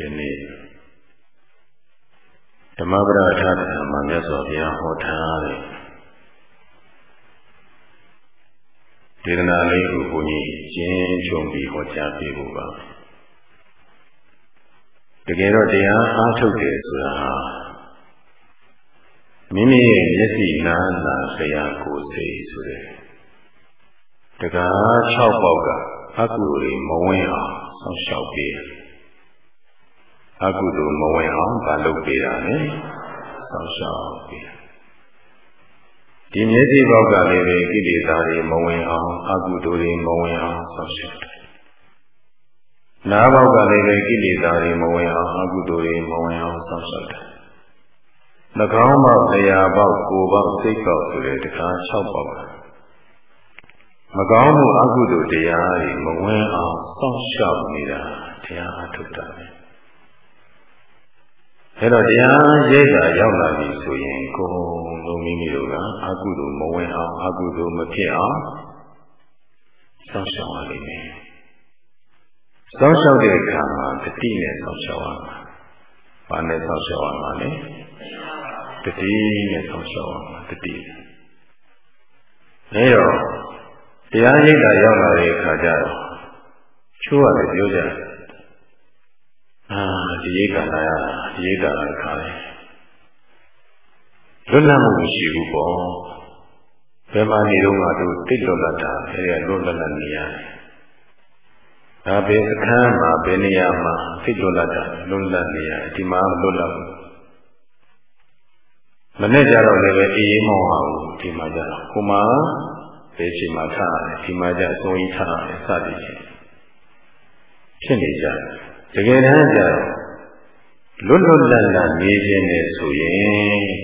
ယနေ့ဓမ္မပဒထာဓမ္မမြတ်စွာဘုရားဟောထားတဲ့ဒေသနာလေးကိုဘုန်းကြီးကျင်းချုံပြီးဟောကြားပေးဖို့ပါတကယ်တော့တရားအားထုတ်တယ်ဆိုတာဟာမိမိရဲ့မျက်စိနားနာဆရာကိုယ်စိတ်ဆိုတဲ့တကား6ပေါက်ကအကုသိုလ်တွေမဝင်အောင်ဆောင်းလျှောက်ပေးတယ် အကုသိုလ်မဝင်အောင်မလုပ်ပေးတာလေဆောင်းလျှောက်ပေးတယ်ဒီမျက်စိပေါက်ကလည်းပဲကိလေသာတွေမဝင်အောင်အကုသိုလ်တွေမဝင်အောင်ဆောင်းလျှောက်တယ်နားပေါက်ကလည်းပဲကိလေသာတွေမဝင်အောင်အကုသိုလ်တွေမဝင်အောင်ဆောင်းလျှောက်တယ်နှာခေါင်းပေါက်လျာပေါက်ကိုယ်ပေါက်စိတ်ပေါက်ဆိုတဲ့တခါ6ပေါက်မကောင်းမှုအကုသိုလ်တရားတွေမဝင်အောင်စောင့်ရှောက်နေတာတရားအထုတ်တာပဲ အဲတော့တရားရိပ်တာရောက်လာပြီဆိုရင်ကိုယ်လုံးမိမိတို့ကအကုသိုလ်မဝင်အောင်အကုသိုလ်မဖြစ်အောင်စောင့်ရှောက်ရလိမ့်မယ်စောင့်ရှောက်တဲ့အခါမှာတတိနဲ့စောင့်ရှောက်ရမှာ။ဘာနဲ့စောင့်ရှောက်ရမှာလဲ။တတိနဲ့စောင့်ရှောက်ရမှာတတိ။အဲတော့တရားရိပ်တာရောက်လာတဲ့အခါကျတော့ချိုးရတယ်ပြောကြတယ်အာဒီရိပ်ကလာရတာဒီ ရိပ်ကလာခါတယ်လွတ်လပ်မှုမရှိဘူးပေါ့ဘယ်မှာနေတော့ငါတို့တိတ်လွတ်လပ်တာအဲဒီလွတ်လပ်လပ်နေရတယ်ဒါပဲစခန်းမှာဘယ်နေရာမှာတိတ်လွတ်လပ်တာလွတ်လပ်နေရဒီမှာလွတ်လပ်ဘူးမနေ့ကျတော့လည်းပဲအေးအေးမောင်းပါဘူးဒီမှာကျတော့ဟိုမှာဘယ်ချိန်မှာထားရတယ်ဒီမှာကျအစိုးရထားရတယ်စသည်ဖြင့်ဖြစ်နေကြတကယ်တမ်းကျ လွတ်လွတ်လပ်လပ်နေခြင်းနဲ့ဆိုရင်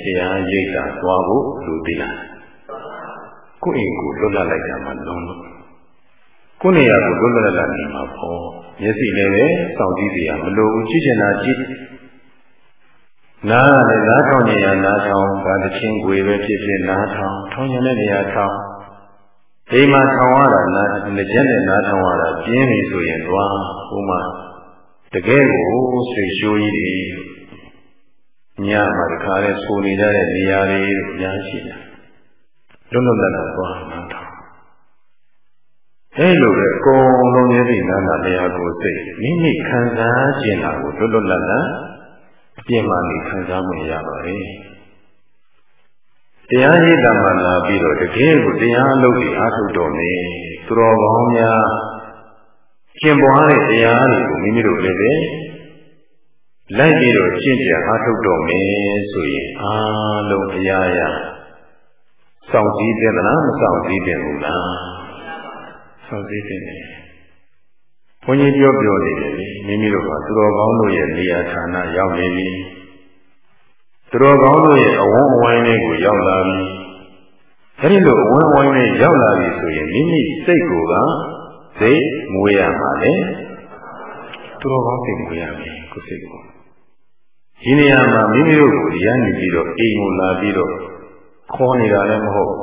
တရားရိပ်တာသွားဖို့လူသိလားကိုယ့်အိမ်ကိုလွတ်လပ်လိုက်တာမှလုံးလို့ကိုယ်နေရာကိုလွတ်လွတ်လပ်လပ်နေမှာပေါ့မျက်စိလည်းပဲစောင့်ကြည့်ရမလို့ကြည့်ချင်တာကြည့်နားလည်းနားထောင်နေရနားထောင်ဗာတချင်းကိုယ်ပဲဖြစ်ဖြစ်နားထောင်ထောင်ရတဲ့နေရာထောင်ဒီမှာထောင်ရတာနားလက်ချက်နဲ့နားထောင်ရတာပြင်းပြီဆိုရင်သွားဟိုမှာ တကယ်ကိုဆွေရှိုးကြီးတွေညမှာတခါလဲဆိုနေကြတဲ့နေရာတွေအများရှိတယ်လွတ်လွတ်လပ်လပ်သွားနားထောင်အဲလိုပဲအကုန်လုံးရဲ့ဒီနာနာတရားကိုစိတ်မိမိခံစားခြင်းတာကိုလွတ်လွတ်လပ်လပ်အပြည့်မှနေခံစားမှုရပါတယ်တရားရည်တမန်လာပြီးတော့တကယ်ကိုတရားလုပ်ပြီးအားထုတ်တော်မူသူတော်ကောင်းများ ကျင့်ပွားတဲ့တရားတွေကိုမိမိတို့လည်းပဲလိုက်ပြီးတော့ကျင့်ကြံအားထုတ်တော်မူဆိုရင်အားလုံးအရာရာစောင့်ကြည့်တဲ့လားမစောင့်ကြည့်တဲ့ဘူးလားစောင့်ကြည့်တဲ့ဘုန်းကြီးပြောပြောနေတယ်မိမိတို့ကသူတော်ကောင်းတို့ရဲ့နေရာဌာနရောက်နေပြီသူတော်ကောင်းတို့ရဲ့အဝန်းအဝိုင်းလေးကိုရောက်လာပြီအဲဒီလိုအဝန်းအဝိုင်းလေးရောက်လာပြီဆိုရင်မိမိစိတ်ကိုက စိတ်မွေးရမှာလေသူတော်ကောင်းစိတ်မွေးရမယ်ကိုယ်စိတ်ကိုဒီနေရာမှာမိမိတို့ကိုရမ်းနေပြီးတော့အိမ်ကိုလာပြီးတော့ခေါ်နေတာလည်းမဟုတ်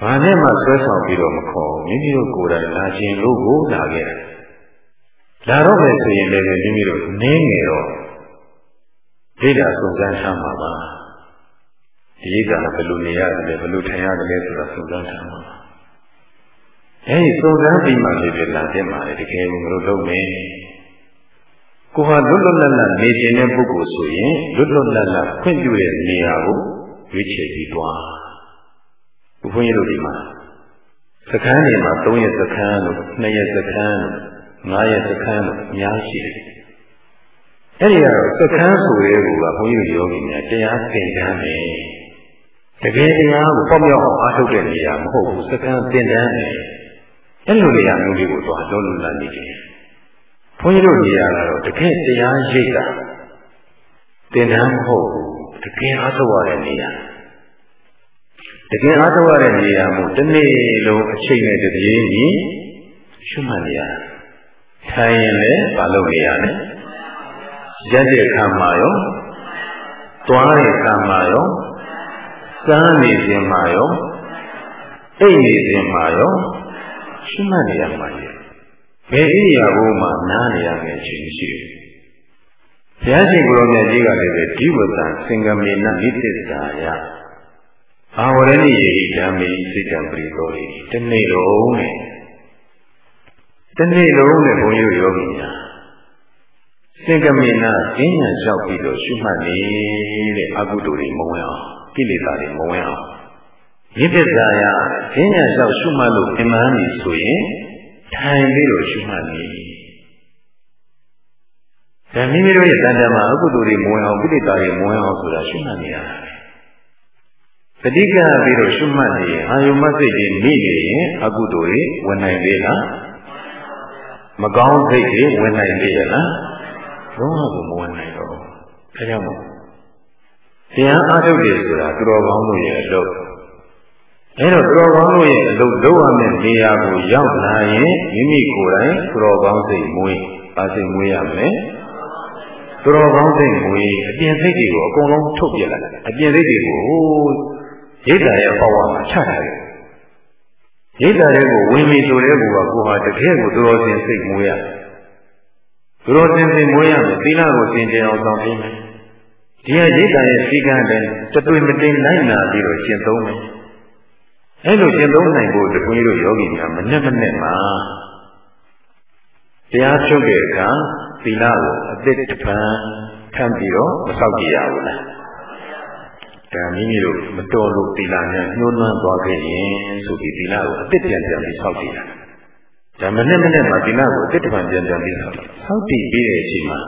ဘာနဲ့မှဆွဲဆောင်ပြီးတော့မခေါ်မိမိတို့ကိုယ်တိုင်လာခြင်းလို့ကိုလာခဲ့တယ်လာတော့မယ်ဆိုရင်လည်းမိမိတို့နင်းငယ်တော့ဒိဋ္ဌာစုံစမ်းထားမှာပါဒီကဘယ်လိုနေရတယ်လဲဘယ်လိုထိုင်ရတယ်လဲဆိုတာစုံစမ်းထားမှာပါ အဲဒီစုံစမ်းပြီးမှလည်းပြလာတဲ့မှာတကယ်ကိုမလို့လုပ်မယ်ကိုဟာလွတ်လွတ်လပ်လပ်နေခြင်းတဲ့ပုဂ္ဂိုလ်ဆိုရင်လွတ်လွတ်လပ်လပ်ခွင့်ပြုတဲ့နေရာကိုရွေးချယ်ပြီးသွားဘုန်းကြီးတို့ဒီမှာစခန်းတွေမှာ၃ရက်စခန်းလို့၂ရက်စခန်းလို့၅ရက်စခန်းလို့အများရှိတယ်အဲ့ဒီကတော့စကန်းဆိုရဲကဘုန်းကြီးယောဂီများတရားသင်တန်းတယ်တကယ်တရားကိုပေါ့မြောက်အောင်အားထုတ်တဲ့နေရာမဟုတ်ဘူးစကန်းသင်တန်းတယ် အဲ့လိုနေရာမျိုးလေးကိုသွားလုံးလုံးလာနေတယ်ဘုန်းကြီးတို့နေရာကတော့တကယ်တရားရိပ်တာသင်တန်းမဟုတ်ဘူးတကယ်အားထုတ်ရတဲ့နေရာတကယ်အားထုတ်ရတဲ့နေရာမို့တစ်နေ့လုံးအချိန်နဲ့တပြေးညီရှုမှတ်နေရထိုင်ရင်လည်းမလုပ်နေရနဲ့ရက်တဲ့ခါမှာရောသွားတဲ့ခါမှာရောစမ်းနေခြင်းမှာရောအိတ်နေခြင်းမှာရော ရှိမှတ်နေရမှာရဲ့ဘယ်ဣရိယာပုမှနားနေရမယ်ခြင်းရှိတယ်ဘုရားရှင်ကိုယ်တော်မြတ်ကြီးကလည်းပဲဒီဝတ္တစင်္ကမေနနိသစ္စာယအာဝရဏိယေဓမ္မေစိတ်တံပရိသောရိတနေ့လုံးနဲ့တနေ့လုံးနဲ့ဘုန်းကြီးယောဂီများစင်္ကမေနဈဉ္ညာလျှောက်ပြီးတော့ရှုမှတ်နေတဲ့အကုသိုလ်တွေမဝင်အောင်ကိလေသာတွေမဝင်အောင် နိသစ္စာယဈဉ္ညာလျှောက်ရှုမှတ်လို့အမှန်ကြီးဆိုရင်ထိုင်ပြီးတော့ရှုမှတ်နေဒါမိမိတို့ရဲ့တဏ္ဍာမှာအကုသိုလ်တွေမဝင်အောင်ကိလေသာတွေမဝင်အောင်ဆိုတာရှုမှတ်နေရတာတတိကပြီးတော့ရှုမှတ်နေရင်အာယုမစိတ်တွေမိနေရင်အကုသိုလ်တွေဝင်နိုင်သေးလားမကောင်းစိတ်တွေဝင်နိုင်သေးရလားလုံးဝမဝင်နိုင်တော့ဒါကြောင့်မို့တရားအားထုတ်တယ်ဆိုတာသူတော်ကောင်းတို့ရဲ့အလုပ် အဲတော့သူတော်ကောင်းတို့ရဲ့အလုပ်လုပ်ရမယ့်နေရာကိုရောက်လာရင်မိမိကိုယ်တိုင်သူတော်ကောင်းစိတ်မွေးပါစိတ်မွေးရမယ်သူတော်ကောင်းစိတ်မွေးအပြင်စိတ်တွေကိုအကုန်လုံးထုတ်ပြလိုက်အပြင်စိတ်တွေကိုရိတ်တာရဲ့ပေါ့ဝါမှာချထားတယ်ရိတ်တာတွေကိုဝင်ပြီဆိုတဲ့ကူကကိုဟာတကယ်ကိုသူတော်စင်စိတ်မွေးရသူတော်စင်စိတ်မွေးရမယ်သီလကိုစင်ကြင်အောင်ဆောင်ပေးမယ်ဒီဟာရိတ်တာရဲ့စီကံတဲ့တတွေ့မတင်နိုင်နာပြီးတော့ရှင်းသုံးမယ် အဲ့လိုရှင်းသုံးနိုင်ဖို့တခွင်းတို့ယောဂီများမနဲ့မနဲ့မှာတရားချုပ်တဲ့အခါသီလကိုအသစ်တစ်ပံခံပြီးတော့မဆောက်ကြရဘူးလားဒါမိမိတို့မတော်လို့သီလနဲ့ညှိုးနှွမ်းသွားခဲ့ရင်ဆိုပြီးသီလကိုအသစ်ပြန်ပြန်ပြီးဆောက်ကြရတာဒါမနဲ့မနဲ့မှာသီလကိုအသစ်တစ်ပံပြန်ပြန်ပြီးဆောက်ဆောက်တည်ပြီးတဲ့အချိန်မှာ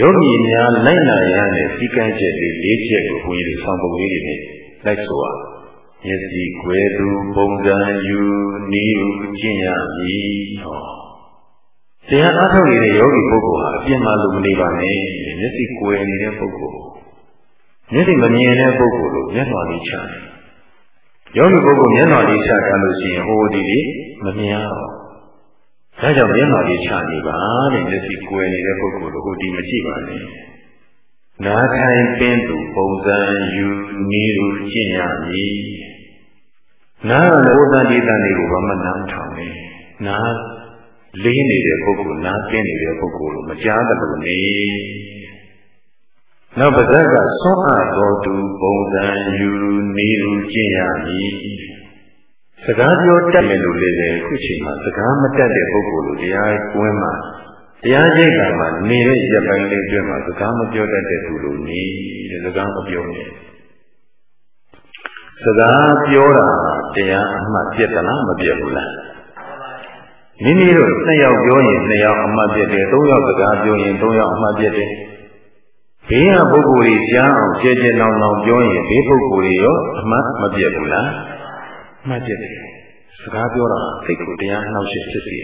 ယောဂီများလိုက်နာရတဲ့စီကံချက်တွေ၄ချက်ကိုဘုန်းကြီးတို့ဆောင်းပုံလေးတွေနဲ့လိုက်ဆိုရမျ က်စိကွယ်သူပုံစံယူနီးဥကျင့်ရမည်ဟောတရားအားထုတ်နေတဲ့ယောဂီပုဂ္ဂိုလ်ဟာအပြင်းမှလို့မနေပါနဲ့မျက်စိကွယ်နေတဲ့ပုဂ္ဂိုလ်မျက်စိမမြင်တဲ့ပုဂ္ဂိုလ်လို့မျက်နှာလေးချတယ်ယောဂီပုဂ္ဂိုလ်မျက်နှာလေးချထားလို့ရှိရင်ဟိုဒီဒီမမြင်တော့ဒါကြောင့်မျက်နှာလေးချနေပါတဲ့မျက်စိကွယ်နေတဲ့ပုဂ္ဂိုလ်တို့ဟိုဒီမကြည့်ပါနဲ့နားထိုင်ပင်သူပုံစံယူနည်းလိုကျင့်ရမည် နားကလည်းဥဒ္ဒတိတန်တွေကိုဘာမှနားမထောင်နဲ့နားလေးနေတဲ့ပုဂ္ဂိုလ်နားကျင်းနေတဲ့ပုဂ္ဂိုလ်လို့မကြားတယ်လို့နေနောက်ပါဇက်ကဆွမ်းအားတော်သူပုံစံယူနည်းလိုကျင့်ရမည်စကားပြောတတ်မယ်လို့လည်းခုချိန်မှာစကားမတတ်တဲ့ပုဂ္ဂိုလ်လို့တရားကွင်းမှာတရားကျင့်တာမှာနေတဲ့ရပိုင်းလေးအတွင်းမှာစကားမပြောတတ်တဲ့သူလိုနေတဲ့စကားမပြောနဲ့ စကားပြောတာတရားအမှတ်ပြတ်သလားမပြတ်ဘူးလားမိမိတို့နှစ်ယောက်ပြောရင်နှစ်ယောက်အမှတ်ပြတ်တယ်သုံးယောက်စကားပြောရင်သုံးယောက်အမှတ်ပြတ်တယ်ဘေးကပုဂ္ဂိုလ်ကြီးကြားအောင်ကြဲကြဲနောင်နောင်ပြောရင်ဘေးပုဂ္ဂိုလ်ကြီးရောအမှတ်မပြတ်ဘူးလားမှတ်ပြတ်တယ်စကားပြောတာစိတ်ကိုတရားနှောက်ရှက်ဖြစ်စေ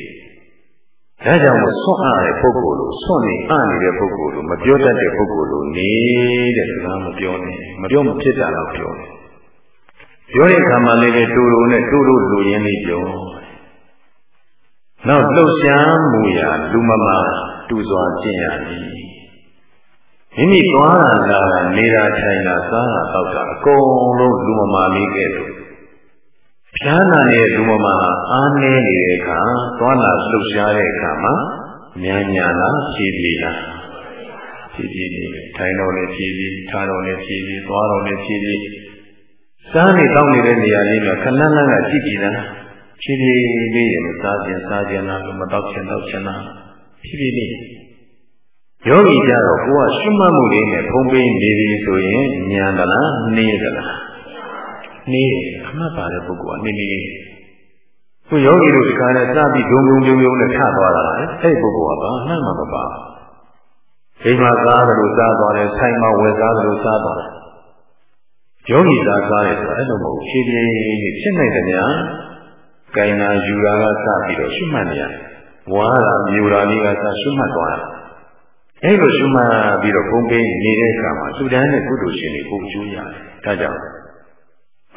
ဒါကြောင့်ဆွန့်အားတဲ့ပုဂ္ဂိုလ်လိုဆွန့်နေအားနေတဲ့ပုဂ္ဂိုလ်လိုမပြောတတ်တဲ့ပုဂ္ဂိုလ်လိုနေတဲ့စကားမပြောနဲ့မပြောမဖြစ်တာတော့ပြောတယ် ပြောတဲ့အခါမှာလည်းတူတူနဲ့တူတူလူရင်းလေးပြောနောက်လှုပ်ရှားမှုရာလူမမာတူစွာကျင့်ရမည်မိမိသွားတာလာတာနေတာထိုင်တာစားတာတောက်တာအကုန်လုံးလူမမာလေးကဲ့သို့ဖြားနာတဲ့လူမမာအားနည်းနေတဲ့အခါသွားလာလှုပ်ရှားတဲ့အခါမှာမြန်မြန်လားဖြည်းဖြည်းလားဖြည်းဖြည်းလေးထိုင်တော့လည်းဖြည်းဖြည်းထားတော့လည်းဖြည်းဖြည်းသွားတော့လည်းဖြည်းဖြည်း စားနေတောက်နေတဲ့နေရာလေးမှာခဏခဏကကြည့်ကြည့်လားဖြည်းဖြည်းလေးရမစားခြင်းစားခြင်းလားမတောက်ခြင်းတောက်ခြင်းလားဖြည်းဖြည်းလေးယောဂီကြတော့ကိုကရှုမှတ်မှုလေးနဲ့ဖုံးပေးနေပြီဆိုရင်ဉာဏ်သလားနေသလားနေအမှတ်ပါတဲ့ပုဂ္ဂိုလ်ကနေနေကိုယောဂီတို့ဒီကားနဲ့စပြီးဒုံဒုံဒုံဒုံနဲ့ထသွားတာလေအဲ့ပုဂ္ဂိုလ်ကဘာမှမမပါအိမ်မှာစားတယ်လို့စားသွားတယ်ဆိုင်မှာဝယ်စားတယ်လို့စားသွားတယ် ယောဂီသားစားတယ်ဆိုတာအဲ့လိုမဟုတ်ဖြည်းဖြည်းဖြစ်နိုင်တယ်များကိုင်နာယူတာကစပြီးတော့ရှုမှတ်နေရတယ်ဝါတာမြူတာလေးကစရှုမှတ်သွားတယ်အဲ့လိုရှုမှတ်ပြီးတော့ဘုံပေးနေတဲ့အခါမှာသုဒန်းနဲ့ကုသိုလ်ရှင်တွေပုံကျိုးရတယ်ဒါကြောင့်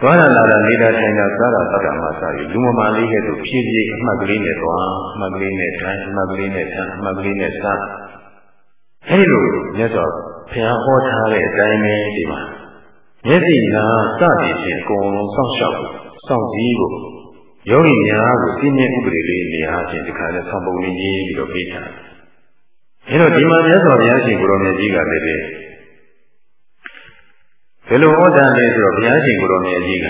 သွားလာလာနေတာထိုင်တာစားတာတောက်တာမှစပြီးလူမမာလေးရဲ့သူဖြည်းဖြည်းအမှတ်ကလေးနဲ့သွားအမှတ်ကလေးနဲ့ထိုင်အမှတ်ကလေးနဲ့ထိုင်အမှတ်ကလေးနဲ့စားအဲ့လိုမြတ်စွာဘုရားဟောထားတဲ့အတိုင်းပဲဒီမှာ မျက်စိနာစသည်ဖြင့်အကုန်လုံးစောင့်ရှောက်စောင့်စည်းကိုယောဂီများကိုသိမြင်ဥပဒေလေးနေရာချင်းဒီခါလဲဆောင်ပုံလေးရေးပြီးတော့ပေးထားတယ်အဲတော့ဒီမှာမြတ်စွာဘုရားရှင်ကိုရောင်မြတ်ကြီးကလည်းပဲဘယ်လိုဟောတာလဲဆိုတော့ဘုရားရှင်ကိုရောင်မြတ်ကြီးက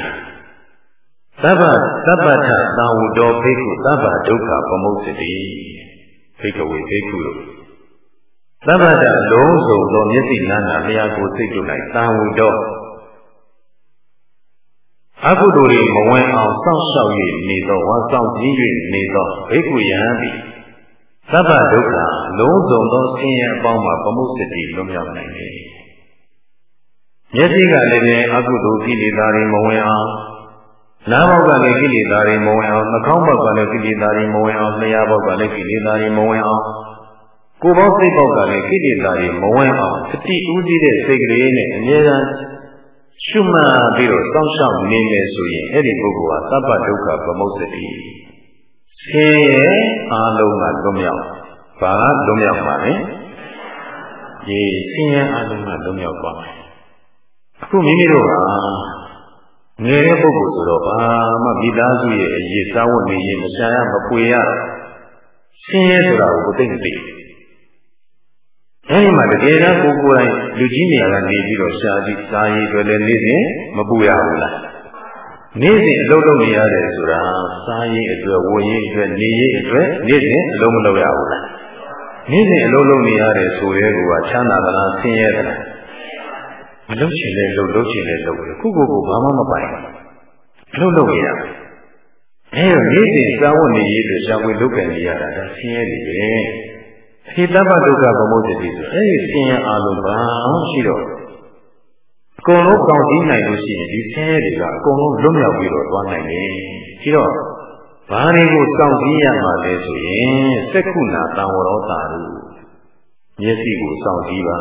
သဗ္ဗသဗ္ဗထသာဝတော်ဘိက္ခုသဗ္ဗဒုက္ခပမုစ္စတိဘိက္ခဝေဘိက္ခုတို့သဗ္ဗတလုံးစုံသောမျက်စိနာနာလျာကိုစိတ်တို့၌သာဝတော် အကုသိုလ်တွေမဝင်အောင်စောင့်ရှောက်၍နေသောဝါဆောင်ကြည့်၍နေသောဘိက္ခုယံသည်သဗ္ဗဒုက္ခလုံးစုံသောဆင်းရဲအပေါင်းမှာပမုစ္စတိလွတ်မြောက်နိုင်တယ်။မျက်စိကလည်းပဲအကုသိုလ်ကိလေသာတွေမဝင်အောင်နားဘောက်ကလည်းကိလေသာတွေမဝင်အောင်နှာခေါင်းဘောက်ကလည်းကိလေသာတွေမဝင်အောင်လျှာဘောက်ကလည်းကိလေသာတွေမဝင်အောင်ကိုယ်ပေါင်းစိတ်ပေါက်ကလည်းကိလေသာတွေမဝင်အောင်စတိဥသိတဲ့စိတ်ကလေးနဲ့အမြဲတမ်း ရှုမှတ်ပြီးတော့စောင့်ရှောက်နေမယ်ဆိုရင်အဲ့ဒီပုဂ္ဂိုလ်ဟာသဗ္ဗဒုက္ခပမုစ္စတိဆင်းရဲအလုံးကလွတ်မြောက်ဘာလွတ်မြောက်ပါလဲဒီဆင်းရဲအလုံးကလွတ်မြောက်သွားမယ်အခုမိမိတို့ကငယ်တဲ့ပုဂ္ဂိုလ်ဆိုတော့ဘာမှမိသားစုရဲ့အရေးစားဝတ်နေရေးမရှာရမပွေရဆင်းရဲဆိုတာကိုသိသိ အဲဒီမှာတကယ်တမ်းကိုကိုယ်တိုင်လူကြီးနေရာကနေပြီးတော့ရှားပြီးစားရည်တွေလည်းနေစဉ်မပူရဘူးလားနေ့စဉ်အလုပ်လုပ်နေရတယ်ဆိုတာစားရည်အတွက်ဝတ်ရည်အတွက်နေရည်အတွက်နေ့စဉ်အလုပ်မလုပ်ရဘူးလားနေ့စဉ်အလုပ်လုပ်နေရတယ်ဆိုရဲကချမ်းသာသလားဆင်းရဲသလားမလုပ်ချင်လဲလုပ်လုပ်ချင်လဲလုပ်တယ်ခုကိုယ်ကိုဘာမှမပိုင်ဘူးလုပ်လုပ်နေရအဲတော့နေ့စဉ်စားဝတ်နေရည်အတွက်ရှားဝေလုပ်ကြနေရတာဒါဆင်းရဲတွေပဲ ဒီတပ္ပဒုက္ခဗမုဒ္ဒတိဆိုအဲ့ဒီဆင်းရဲအလုံးဘာရှိတော့အကုန်လုံးကောင်းပြီးနိုင်လို့ရှိရင်ဒီဆင်းရဲတွေကအကုန်လုံးလွတ်မြောက်ပြီးတော့သွားနိုင်တယ်ဒီတော့ဘာတွေကိုစောင့်ကြည့်ရမှာလဲဆိုရင်စက္ခုနာတံဝရောတာတို့မျက်စိကိုစောင့်ကြည့်ပါ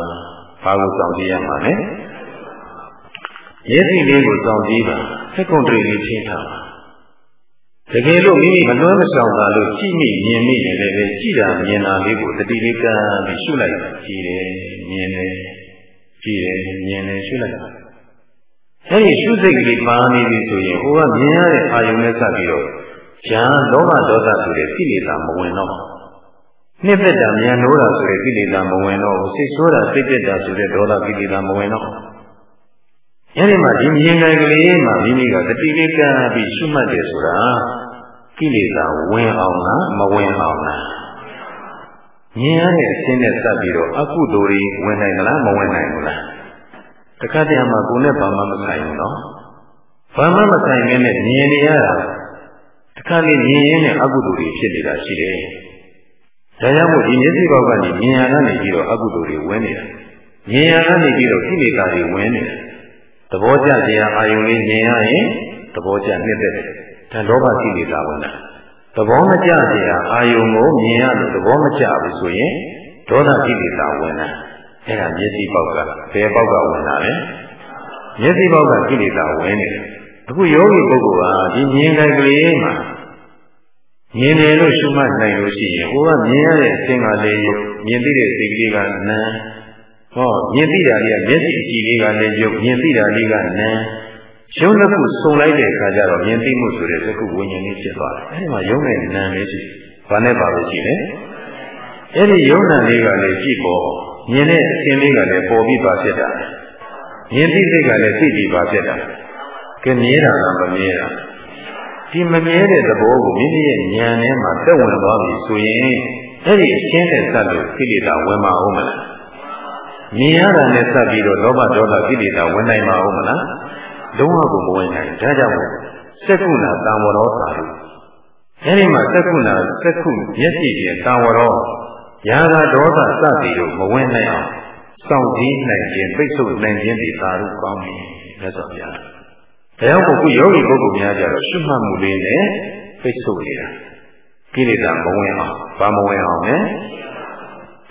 ဘာကိုစောင့်ကြည့်ရမှာလဲမျက်စိလေးကိုစောင့်ကြည့်ပါစက္ကုံတရီလေးချင်းထားပါ တကယ်လို့မိမိမနှွမ်းမဆောင်တာလို့ကြည့်မိမြင်မိနေတယ်ပဲကြည့်တာမြင်တာလေးကိုတတိလေးကမ်းပြီးရှုလိုက်ကြည့်တယ်မြင်တယ်ကြည့်တယ်မြင်တယ်ရှုလိုက်အဲဒီရှုစိတ်ကလေးပါနေပြီဆိုရင်ဟိုကမြင်ရတဲ့အာယုံနဲ့စပ်ပြီးတော့ဉာဏ်လောဘဒေါသဆိုတဲ့ကိလေသာမဝင်တော့နှစ်သက်တာဉာဏ်လို့တာဆိုတဲ့ကိလေသာမဝင်တော့ဘူးစိတ်ဆိုးတာစိတ်တက်တာဆိုတဲ့ဒေါသကိလေသာမဝင်တော့အဲဒီမှာဒီမြင်ငယ်ကလေးမှာမိမိကတတိလေးကမ်းပြီးရှုမှတ်တယ်ဆိုတာ ကိလေသာဝင်အောင်လားမဝင်အောင်လားမြင်ရတဲ့အရှင်းနဲ့စပ်ပြီးတော့အကုသိုလ်တွေဝင်နိုင်လားမဝင်နိုင်ဘူးလားတခါတည်းမှာကိုယ်နဲ့ဘာမှမဆိုင်ဘူးနော်ဘာမှမဆိုင်ခဲ့နဲ့မြင်နေရတာတခါလေမြင်ရင်းနဲ့အကုသိုလ်တွေဖြစ်နေတာရှိတယ်ဒါကြောင့်မို့ဒီမျက်စိဘောက်ကနေမြင်ရတာနေပြီးတော့အကုသိုလ်တွေဝင်နေတာမြင်ရတာနေပြီးတော့ကိလေသာတွေဝင်နေတာသဘောကျခြင်းအာယုံလေးမြင်ရရင်သဘောကျနှစ်သက်တယ် ဒါလောဘကိလေသာဝင်တာသဘောမကျခြင်းအာယုံကိုမြင်ရလို့သဘောမကျဘူးဆိုရင်ဒေါသကိလေသာဝင်တာအဲ့ဒါမျက်စိပေါက်ကဘယ်ပေါက်ကဝင်တာလဲမျက်စိပေါက်ကကိလေသာဝင်နေတယ်အခုယောဂီပုဂ္ဂိုလ်ဟာဒီမြင်တိုင်းကလေးမှာမြင်တယ်လို့ရှုမှတ်နိုင်လို့ရှိရင်ဟိုကမြင်ရတဲ့အသင်္ကာလေးမြင်သိတဲ့စိတ်ကလေးကနာဟောမြင်သိတာလေးကမျက်စိအကြည့်လေးကလည်းယုတ်မြင်သိတာလေးကနာ ရုပ်နှစ်ခုစုံလိုက်တဲ့အခါကျတော့မြင်သိမှုဆိုတဲ့သကုဝိညာဉ်လေးဖြစ်သွားတယ်အဲဒီမှာယုံနဲ့နာလေးရှိဘာနဲ့ပါလို့ရှိလဲအဲဒီယုံနာလေးကလည်းကြည့်ပေါ်မြင်တဲ့အသင်လေးကလည်းပေါ်ပြီးပါဖြစ်တာမြင်သိစိတ်ကလည်းသိပြီးပါဖြစ်တာကဲမြဲတာလားမမြဲတာဒီမမြဲတဲ့သဘောကိုမိမိရဲ့ဉာဏ်ထဲမှာတက်ဝင်သွားပြီဆိုရင်အဲ့ဒီအရှင်းနဲ့စပ်လို့ကိလေသာဝင်မအောင်မလားမြင်ရတာနဲ့စပ်ပြီးတော့လောဘဒေါသကိလေသာဝင်နိုင်မအောင်မလား လုံးဝကိုမဝင်နိုင်ဒါကြောင့်စက္ခုနာတံဝရောသာလို့အဲဒီမှာစက္ခုနာစက္ခုမျက်စိပြင်တံဝရောယာဂဒေါသစသည်တို့မဝင်နိုင်အောင်စောင့်ကြည့်နိုင်ခြင်းပိတ်ဆို့နိုင်ခြင်းဒီသာလို့ကောင်းပြီလက်စော်ပြာဒါကြောင့်ခုယောဂီပုဂ္ဂိုလ်များကြတော့ရှုမှတ်မှုလေးနဲ့ပိတ်ဆို့နေတာကိလေသာမဝင်အောင်ဘာမဝင်အောင်လဲ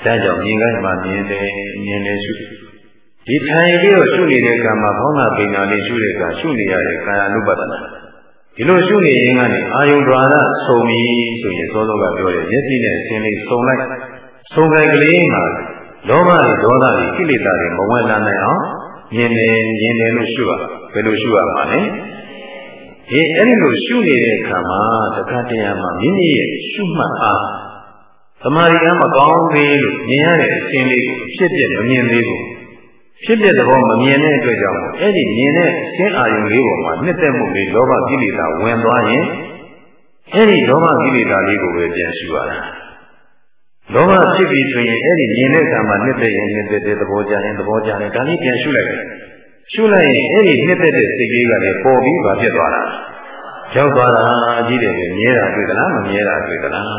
ဒါကြောင့်မြင်ခိုင်းမှမြင်တယ်မြင်တယ်ရှု ဒီထိုင်ပြီးတော့ရှုနေတဲ့ကံမှာဘောနာပိနာလေးရှုတဲ့ကရှုနေရတဲ့ကာယ ानु ပဒနာဒီလိုရှုနေရင်ကနေအာယုံ द्वार ဆုံပြီဆိုရင်သောသောကပြောတယ်မျက်စိနဲ့အင်းလေးဆုံလိုက်ဆုံကြကလေးမှာလောဘတွေဒေါသတွေကိလေသာတွေမဝင်လာနိုင်အောင်မြင်တယ်မြင်တယ်လို့ရှုရဘယ်လိုရှုရမှာလဲ ဒီအဲ့ဒီလိုရှုနေတဲ့အခါမှာတခါတရံမှာမိမိရဲ့ရှုမှတ်အားသမာဓိအားမကောင်းသေးလို့မြင်ရတဲ့အခြင်းလေးကိုဖြစ်ပြမမြင်သေးဘူး ဖြစ်ပြတဲ့ဘောမမြင်တဲ့အတွက်ကြောင့်အဲ့ဒီမြင်တဲ့အခြင်းအာယုံလေးပေါ်မှာနှစ်သက်မှုလေးလောဘကိလေသာဝင်သွားရင်အဲ့ဒီလောဘကိလေသာလေးကိုပဲပြန်ရှုရတာလောဘဖြစ်ပြီဆိုရင်အဲ့ဒီမြင်တဲ့အခါမှာနှစ်သက်ရင်နှစ်သက်တဲ့သဘောကြရင်သဘောကြတယ်ဒါလေးပြန်ရှုလိုက်တယ်ရှုလိုက်ရင်အဲ့ဒီနှစ်သက်တဲ့စိတ်လေးကလည်းပေါ်ပြီးပါဖြစ်သွားတာရောက်သွားတာကြီးတယ်ပဲမြဲတာတွေ့သလားမမြဲတာတွေ့သလား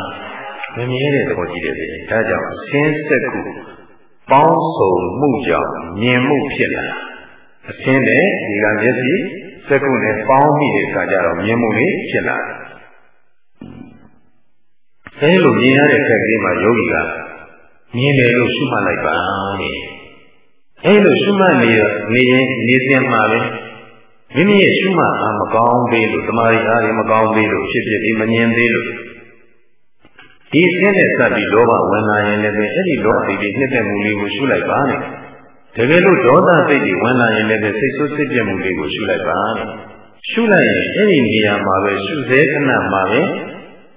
မမြဲတဲ့သဘောကြီးတယ်ပဲဒါကြောင့်ဆင်းဆက်ခု ပေါင်းစုံမှုကြောင့်မြင်မှုဖြစ်လာအဆင်းနဲ့ဒီကမျက်စိစက္ကုနဲ့ပေါင်းမိတဲ့အခါကျတော့မြင်မှုလေးဖြစ်လာတယ်အဲလိုမြင်ရတဲ့ခက်ကလေးမှာယောဂီကမြင်တယ်လို့ရှုမှတ်လိုက်ပါတဲ့အဲလိုရှုမှတ်နေနေရင်နေစင်မှာပဲမိမိရဲ့ရှုမှတ်အားမကောင်းသေးလို့တမာရီအားမကောင်းသေးလို့ဖြစ်ဖြစ်ပြီးမမြင်သေးလို့ ဒီဆင်းနဲ့စပ်ပြီးလောဘဝင်လာရင်လည်းအဲ့ဒီလောဘစိတ်တွေနှစ်သက်မှုလေးကိုရှုလိုက်ပါနဲ့တကယ်လို့ဒေါသစိတ်တွေဝင်လာရင်လည်းစိတ်ဆိုးစိတ်ပြတ်မှုလေးကိုရှုလိုက်ပါနဲ့ရှုလိုက်ရင်အဲ့ဒီနေရာမှာပဲရှုစေခဏမှာပဲ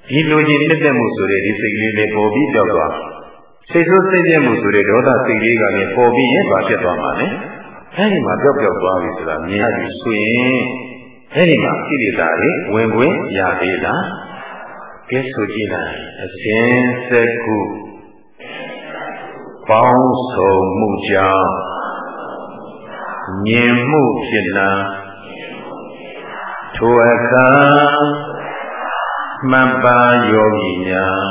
ဒီလိုကြီးနှစ်သက်မှုဆိုတဲ့ဒီစိတ်လေးလေးပေါ်ပြီးကြောက်သွားစိတ်ဆိုးစိတ်ပြတ်မှုဆိုတဲ့ဒေါသစိတ်လေးကလည်းပေါ်ပြီးရင်ပါဖြစ်သွားမှာလေအဲဒီမှာပျောက်ပျောက်သွားပြီဆိုတာမြင်ရပြီဆိုရင်အဲဒီမှာကိလေသာတွေဝင်ခွင့်ရသေးလား ကဲဆိုကြည့်လိုက်အစဉ်စက်ခုပေါင်းစုံမှုကြောင့်မြင်မှုဖြစ်လာထိုအခါမှတ်ပါယောဂီများ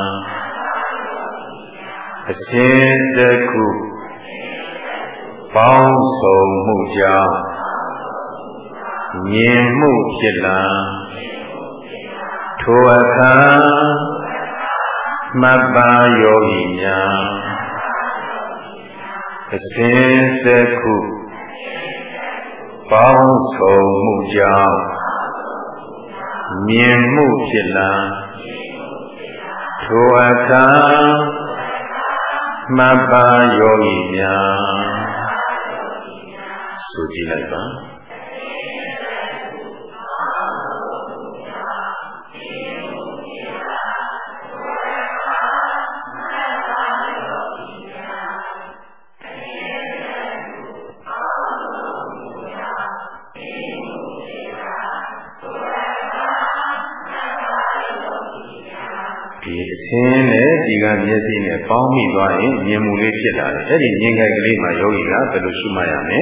အစဉ်စက်ခုပေါင်းစုံမှုကြောင့်မြင်မှုဖြစ်လာ ထိုအခါမပ္ပါယောဂီများအစဉ်စက်ခုပေါင်းစုံမှုကြောင့်မြင်မှုဖြစ်လာထိုအခါမပ္ပါယောဂီများဆိုကြည့်လိုက်ပါ င်းနဲ့ဒီကမျက်စိနဲ့ပေါင်းမိသွားရင်မြင်မှုလေးဖြစ်လာတယ်။အဲ့ဒီမြင်ခိုက်ကလေးမှာယောဂီကဘယ်လိုရှုမှတ်ရမလဲ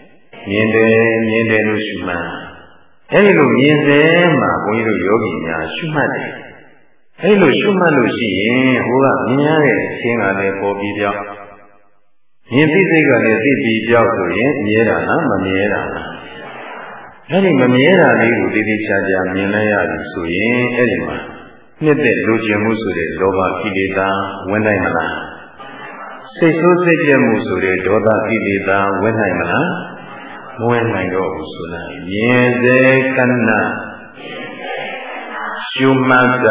။မြင်တယ်မြင်တယ်လို့ရှုမှတ်။အဲ့ဒီလိုမြင်စေမှာဘုန်းကြီးတို့ယောဂီများရှုမှတ်တယ်။အဲ့လိုရှုမှတ်လို့ရှိရင်ဟိုကမြင်ရတဲ့အခြင်းကလည်းပေါ်ပြီးပြောင်းမြင်သိစိတ်ကလည်းသိပြီးပြောင်းဆိုရင်မြဲတာလားမမြဲတာလား။အဲ့ဒီမမြဲတာလေးကိုတည်တည်ချာချာမြင်လိုက်ရပြီဆိုရင်အဲ့ဒီမှာ နှစ်သက်လူကျင်မှုဆိုတဲ့လောဘကိလေသာဝင်နိုင်မလားစိတ်ဆိုးစိတ်ကြမှုဆိုတဲ့ဒေါသကိလေသာဝင်နိုင်မလားမဝင်နိုင်တော့ဘူးဆိုလိုက်မြင်စေကဏရှုမှတ်က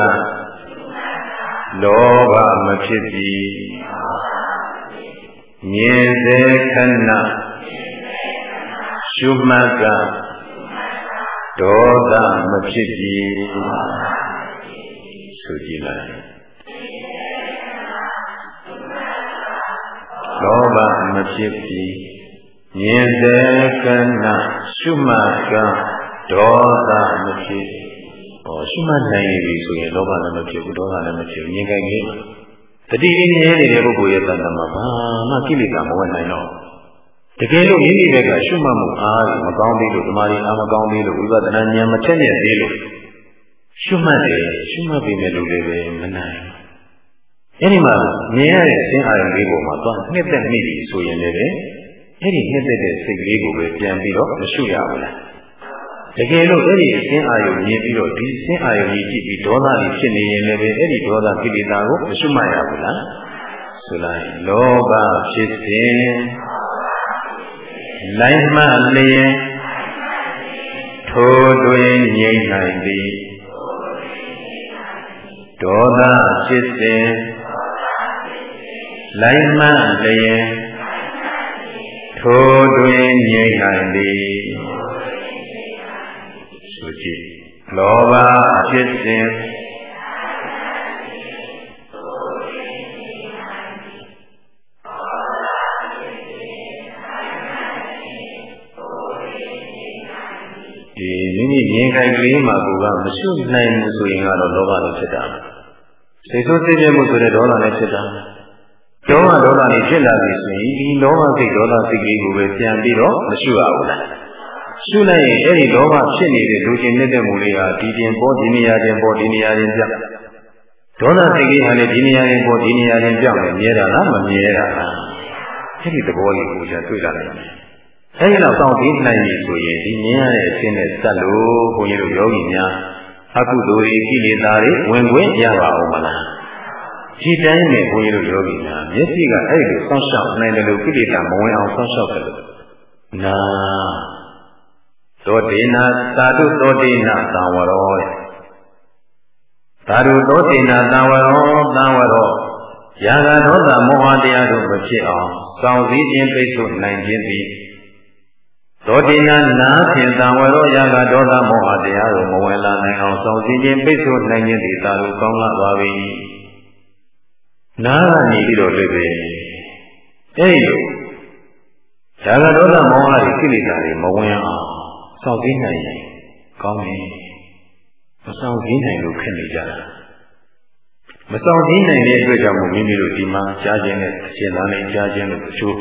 လောဘမဖြစ်ပြီမြင်စေခဏရှုမှတ်ကဒေါသမဖြစ်ပြီ ဆိုကြည့်လိုက်လောဘမဖြစ်ပြီမြင်စေကနာရှုမှတ်ကဒေါသမဖြစ်ဟောရှုမှတ်နိုင်ပြီဆိုရင်လောဘလည်းမဖြစ်ဘူးဒေါသလည်းမဖြစ်ဘူးမြင်ကြကြီးတတိယမြဲနေတဲ့ပုဂ္ဂိုလ်ရဲ့တဏ္ဍာမှာဘာမှကိလေသာမဝင်နိုင်တော့တကယ်လို့မိမိဘက်ကရှုမှတ်မှုအားမကောင်းသေးလို့ဓမ္မရီအားမကောင်းသေးလို့ဝိပဿနာဉာဏ်မထက်မြက်သေးလို့ ရှုမှတ်တယ်ရှုမှတ်ပြီမဲ့လို့လည်းပဲမနိုင်အဲ့ဒီမှာမြင်ရတဲ့အခြင်းအာရုံလေးပေါ်မှာသွားနှစ်သက်မိပြီဆိုရင်လည်းအဲ့ဒီနှစ်သက်တဲ့စိတ်လေးကိုပဲပြန်ပြီးတော့မရှုရဘူးလားတကယ်လို့အဲ့ဒီအခြင်းအာရုံမြင်ပြီးတော့ဒီအခြင်းအာရုံကြီးကြည့်ပြီးဒေါသကြီးဖြစ်နေရင်လည်းအဲ့ဒီဒေါသကိလေသာကိုမရှုမှတ်ရဘူးလားဆိုလိုက်လောဘဖြစ်စဉ်လိုက်မှလျင်ထိုတွင်ငြိမ့်နိုင်သည် ဒေါသဖြစ်စဉ်လိုက်မှလျင်ထိုတွင်ငြိမ့်နိုင်သည်ဆိုကြည့်လောဘဖြစ်စဉ် မိမြင်ခိုင်ကလေးမှာကမရှုနိုင်ဘူးဆိုရင်ကတော့လောဘလည်းဖြစ်တာစိတ်ဆိုးစိတ်ပြမှုဆိုတဲ့ဒေါသလည်းဖြစ်တာဒေါသဒေါသတွေဖြစ်လာပြီဆိုရင်ဒီလောဘစိတ်ဒေါသစိတ်ကလေးကိုပဲပြန်ပြီးတော့မရှုရဘူးလားရှုလိုက်ရင်အဲ့ဒီလောဘဖြစ်နေတဲ့လူချင်းနေတဲ့မူလေးဟာဒီပြင်ပေါ်ဒီနေရာချင်းပေါ်ဒီနေရာချင်းပြဒေါသစိတ်ကြီးဟာလည်းဒီနေရာချင်းပေါ်ဒီနေရာချင်းပြောင်းနေမြဲတာလားမမြဲတာလားအဲ့ဒီသဘောလေးကိုကျွန်တွေ့လာနိုင်တယ် အဲဒီတော့စောင့်ပြီးနိုင်ပြီဆိုရင်ဒီမြင်ရတဲ့အရှင်းနဲ့စက်လို့ဘုန်းကြီးတို့ယောဂီများအကုသိုလ်ဤကိလေသာတွေဝင်ခွင့်ရပါဦးမလားဒီတိုင်းနဲ့ဘုန်းကြီးတို့ယောဂီများမျက်စိကအဲ့ဒီစောင့်ရှောက်နိုင်တယ်လို့ကိလေသာမဝင်အောင်စောင့်ရှောက်တယ်လို့နာသောတေနာသာဓုသောတေနာသံဝရောသာဓုသောတေနာသံဝရောသံဝရောယာဂဒေါသမောဟတရားတို့မဖြစ်အောင်စောင့်စည်းခြင်းပိတ်ဆို့နိုင်ခြင်းသည် သောတိနာနာဖြင့်သံဝရောယာကဒေါသမောဟတရားတို့မဝင်လာနိုင်အောင်စောင့်စည်းခြင်းပိတ်ဆို့နိုင်ခြင်းသည်သာလို့ကောင်းလာပါပြီ။နာကနေပြီးတော့လည်းပဲအဲဒီလိုယာကဒေါသမောဟတွေကိလေသာတွေမဝင်အောင်စောင့်စည်းနိုင်ရင်ကောင်းတယ်။မစောင့်စည်းနိုင်လို့ခက်နေကြတာ။မစောင့်စည်းနိုင်တဲ့အတွက်ကြောင့်မိမိတို့ဒီမှာကြားခြင်းနဲ့အရှင်သာနဲ့ကြားခြင်းတို့အချို့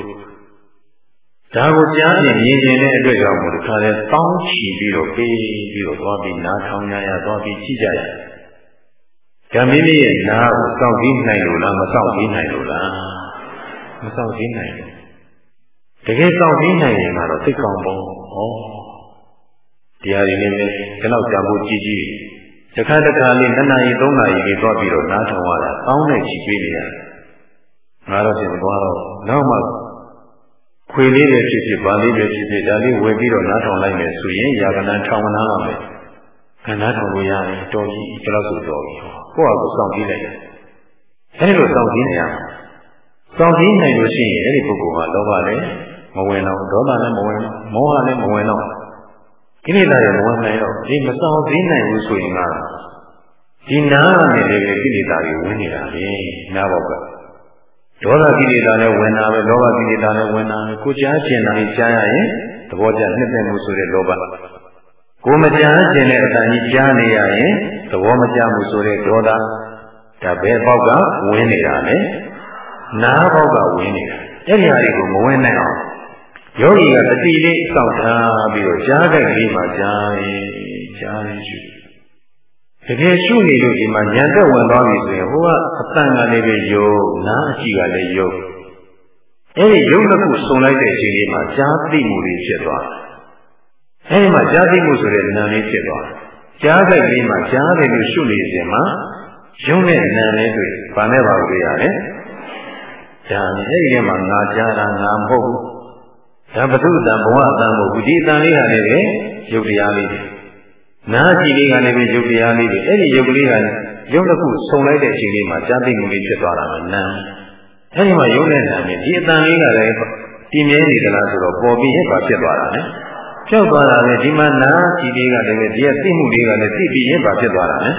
ဒါကိုကြားရင်မြင်ကျင်တဲ့အတွက်ကြောင့်မို့တခါလဲတောင်းချီပြီးတော့ပေးပြီးတော့သွားပြီးနားထောင်ကြရသွားပြီးကြည့်ကြရဓမ္မမိရဲ့နားကိုစောင့်ကြည့်နိုင်လို့လားမစောင့်ကြည့်နိုင်လို့လားမစောင့်ကြည့်နိုင်ဘူးတကယ်စောင့်ကြည့်နိုင်ရင်ကတော့သိကောင်းပေါ့ဩတရားရည်လေးနဲ့ဒီလောက်ကြာဖို့ကြည့်ကြည့်တခါတခါလေးနှစ်နာရီသုံးနာရီလေးသွားပြီးတော့နားထောင်ရတာတောင်းနဲ့ကြည့်ပေးနေရတယ်ငါတော့ပြင်သွားတော့နောက်မှ ခွေလေးပဲဖြစ်ဖြစ်ဗာလေးပဲဖြစ်ဖြစ်ဒါလေးဝယ်ပြီးတော့နားထောင်လိုက်မယ်ဆိုရင်ယာကနံထောင်နာပါမယ်ခန္ဓာထောင်လို့ရတယ်တော်ကြီးဒီလောက်ဆိုတော်ပြီကိုယ့်အကူစောင့်ကြည့်လိုက်အဲဒီလိုစောင့်ကြည့်နေရမှာစောင့်ကြည့်နိုင်လို့ရှိရင်အဲဒီပုဂ္ဂိုလ်ဟာလောဘလည်းမဝင်တော့ဒေါသလည်းမဝင်တော့မောဟလည်းမဝင်တော့ကိလေသာတွေမဝင်နိုင်တော့ဒီမစောင့်ကြည့်နိုင်ဘူးဆိုရင်ကဒီနာကနေလည်းကိလေသာတွေဝင်နေတာလေနားဘောက ဒေါသကိလေသာလည်းဝင်တာပဲလောဘကိလေသာလည်းဝင်တာပဲကိုကြားကျင်တာကြီးကြားရရင်သဘောကျနှစ်သက်မှုဆိုတဲ့လောဘကိုမကြားကျင်တဲ့အတန်ကြီးကြားနေရရင်သဘောမကျမှုဆိုတဲ့ဒေါသဒါပဲပေါက်ကဝင်နေတာလေနားပေါက်ကဝင်နေတာအဲ့ဒီဟာတွေကိုမဝင်နိုင်အောင်ယောဂီကတတိလေးစောင့်ထားပြီးတော့ကြားတဲ့ကလေးမှာကြားရင်ကြားရင်ရှိ တကယ်ရှုနေလို့ဒီမှာညံသက်ဝင်သွားပြီဆိုရင်ဟိုကအတန်ကလည်းပဲယုံနားအကြည့်ကလည်းယုံအဲဒီယုံတစ်ခုစုံလိုက်တဲ့အချိန်လေးမှာကြားသိမှုတွေဖြစ်သွားတယ်အဲဒီမှာကြားသိမှုဆိုတဲ့နာမ်လေးဖြစ်သွားတယ်ကြားတဲ့လေးမှာကြားတယ်လို့ရှုနေစဉ်မှာယုံတဲ့နာမ်လေးတွေဗာနဲ့ပါတွေ့ရတယ်ဒါနဲ့အဲဒီထဲမှာငါကြားတာငါမဟုတ်ဘူးဒါဘုဒ္ဓဘဝအတန်မဟုတ်ဘူးဒီအတန်လေးဟာလည်းယုတ်တရားလေးတွေ နာကြည့်လေးကလည်းပဲယုတ်တရားလေးတွေအဲ့ဒီယုတ်ကလေးကယုတ်တစ်ခုဆုံလိုက်တဲ့အချိန်လေးမှာကြားသိမှုလေးဖြစ်သွားတာပဲနာအဲ့ဒီမှာယုတ်နဲ့နာနဲ့ဒီအတန်လေးကလည်းတည်မြဲနေသလားဆိုတော့ပေါ်ပြီးရင်ပါဖြစ်သွားတာလေဖြောက်သွားတာလေဒီမှာနာကြည့်လေးကလည်းပဲဒီကသိမှုလေးကလည်းသိပြီးရင်ပါဖြစ်သွားတာလေ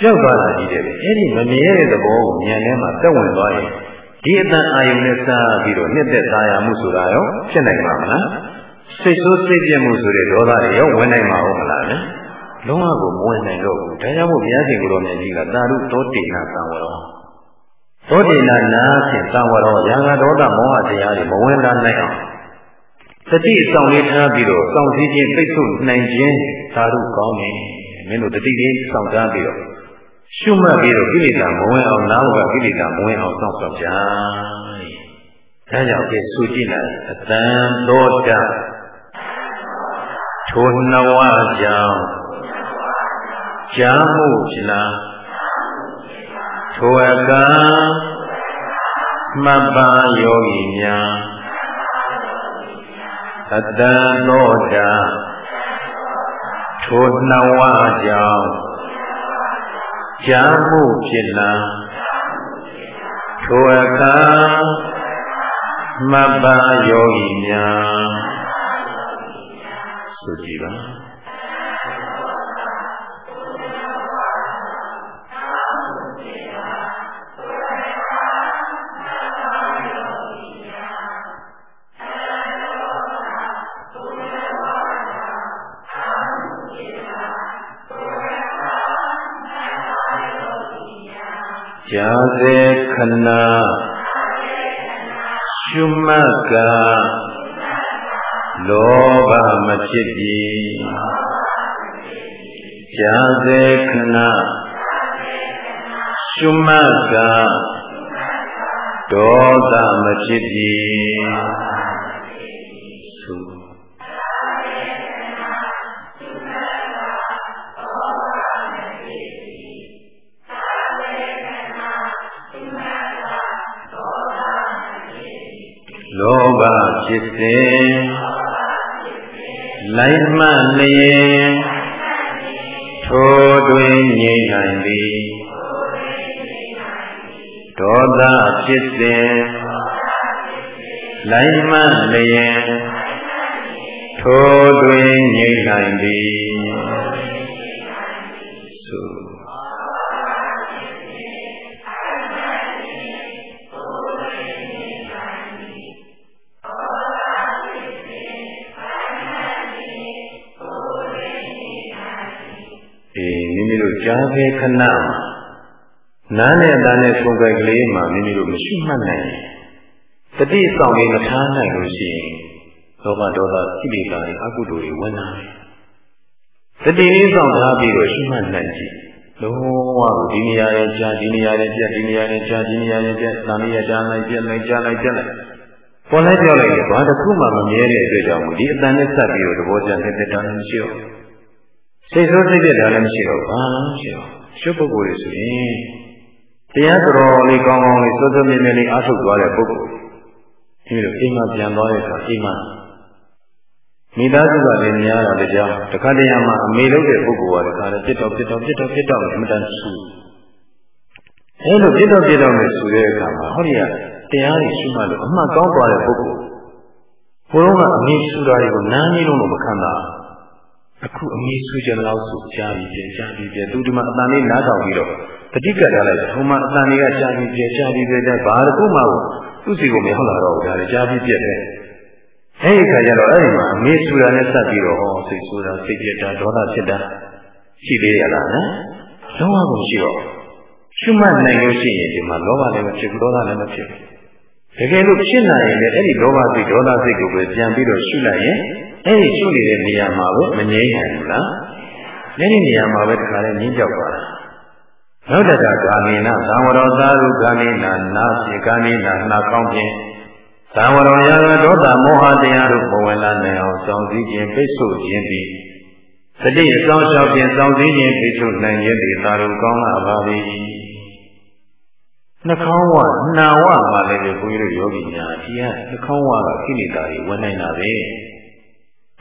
ဖြောက်သွားတာကြီးတယ်အဲ့ဒီမမြဲတဲ့သဘောကိုဉာဏ်ထဲမှာတက်ဝင်သွားရင်ဒီအတန်အာယုန်နဲ့စားပြီးတော့နှစ်သက်သာယာမှုဆိုတာရောဖြစ်နိုင်မှာမလားစိတ်ဆိုးစိတ်ပြည့်မှုဆိုတဲ့ဒေါသတွေရောဝင်နိုင်မှာဟုတ်မလားလဲ လုံးဝကိုမဝင်နိုင်တော့ဘူးဒါကြောင့်မို့ဘုရားရှင်ကိုယ်တော်မြတ်ကြီးကသာရုသောတေနာသံဝရောသောတေနာနာဖြင့်သံဝရောရာဂဒေါသမောဟတရားတွေမဝင်လာနိုင်အောင်တတိအဆောင်လေးထားပြီးတော့စောင့်စည်းခြင်းပိတ်ဆို့နိုင်ခြင်းသာရုကောင်းတယ်မင်းတို့တတိလေးစောင့်ထားပြီးတော့ရှုမှတ်ပြီးတော့ကိလေသာမဝင်အောင်နားကကိလေသာမဝင်အောင်စောင့်ရှောက်ကြ။ဒါကြောင့်ဒီဆိုကြည့်လိုက်အတန်သောတာထိုနှဝကြောင့် ကြားမှုဖြစ်လားထိုအကံမှတ်ပါယောဂီများအတန်သောတာထိုနှဝကြောင့်ကြားမှုဖြစ်လားထိုအခါမပ္ပါယောဂီများဆိုကြည့်ပါ ကြာစေခဏရှုမှတ်ကလောဘမဖြစ်ပြီကြာစေခဏရှုမှတ်ကဒေါသမဖြစ်ပြီ လိုက်မှလျင် ဏမှာနားနဲ့အသားနဲ့ဆုံးကြကလေးမှာမိမိတို့မရှိမှတ်နိုင်တတိဆောင်လေးမထားနိုင်လို့ရှိရင်လောဘဒေါသကိလေသာတွေအကုသိုလ်တွေဝင်လာတယ်တတိလေးဆောင်ထားပြီးတော့ရှိမှတ်နိုင်ကြည့်လုံးဝဒီနေရာရဲ့ကြာဒီနေရာရဲ့ပြက်ဒီနေရာရဲ့ကြာဒီနေရာရဲ့ပြက်သာလေးရကြာလိုက်ပြက်လိုက်ကြာလိုက်ပြက်လိုက်ပေါ်လိုက်ပြောလိုက်တယ်ဘာတစ်ခုမှမမြဲတဲ့အတွက်ကြောင့်ဒီအတန်နဲ့ဆက်ပြီးတော့သဘောကျတဲ့တက်တာမရှိတော့စိတ်ဆိုးစိတ်ပြက်တာလည်းမရှိတော့ဘာမရှိတော့ ရှုပ်ပုဂ္ဂိုလ်တွေဆိုရင်တရားတော်လေးကောင်းကောင်းလေးစိုးစိုးမြဲမြဲလေးအားထုတ်သွားတဲ့ပုဂ္ဂိုလ်ဒီလိုအိမ်မှာပြန်သွားတဲ့အခါအိမ်မှာမိသားစုကလည်းများတာလည်းကြောင်းတခါတည်းမှာအမေလုပ်တဲ့ပုဂ္ဂိုလ်ကလည်းခါလည်းပြစ်တော့ပြစ်တော့ပြစ်တော့ပြစ်တော့အမှန်တန်ဆူအဲလိုပြစ်တော့ပြစ်တော့နဲ့ဆူတဲ့အခါမှာဟောဒီကတရားတွေရှိမှလို့အမှတ်ကောင်းသွားတဲ့ပုဂ္ဂိုလ်ဘုရားကအမေဆူတာတွေကိုနားကြီးလုံးလို့မခံတာ အခုအမေဆွေးကြလောက်ဆိုကြားပြီးပြန်ကြားပြီးပြန်သူဒီမှာအတန်လေးနားထောင်ပြီးတော့တတိကတ်ထားလိုက်ဟိုမှာအတန်လေးကကြားပြီးပြန်ကြားပြီးပြန်ဘာတစ်ခုမှသူ့စီကိုမဟုတ်လာတော့ဘူးဒါလည်းကြားပြီးပြက်တယ်အဲဒီခါကျတော့အဲ့ဒီမှာအမေဆွေးတာနဲ့စပ်ပြီးတော့ဟောစိတ်ဆိုးတာစိတ်ပြက်တာဒေါသဖြစ်တာရှိသေးရလားနော်လုံးဝမရှိတော့ရှုမှတ်နိုင်လို့ရှိရင်ဒီမှာလောဘလည်းမဖြစ်ဘူးဒေါသလည်းမဖြစ်ဘူးတကယ်လို့ဖြစ်နိုင်ရင်လည်းအဲ့ဒီလောဘစိတ်ဒေါသစိတ်ကိုပဲပြန်ပြီးတော့ရှုလိုက်ရင် အဲ့ဒီရှုနေတဲ့နေရာမှာပဲမငြိမ်းနိုင်ဘူးလားအဲ့ဒီနေရာမှာပဲတခါလဲငြင်းပြောက်သွားတာနောက်တကကာမိနသံဝရောသာရုကာမိနာနာပြေကာမိနာနှာကောင်းခြင်းသံဝရောရာဂဒေါသမောဟတရားတို့ဘဝင်လာနိုင်အောင်စောင့်စည်းခြင်းပိတ်ဆို့ခြင်းသည်သတိအဆောင်လျှောက်ခြင်းစောင့်စည်းခြင်းပိတ်ဆို့နိုင်ခြင်းသည်သာရုကောင်းလာပါသည်နှာခေါင်းဝနှာဝမှာလည်းဘုန်းကြီးတို့ယောဂီများဒီကနှာခေါင်းဝကခိနိတာတွေဝင်နိုင်တာပဲ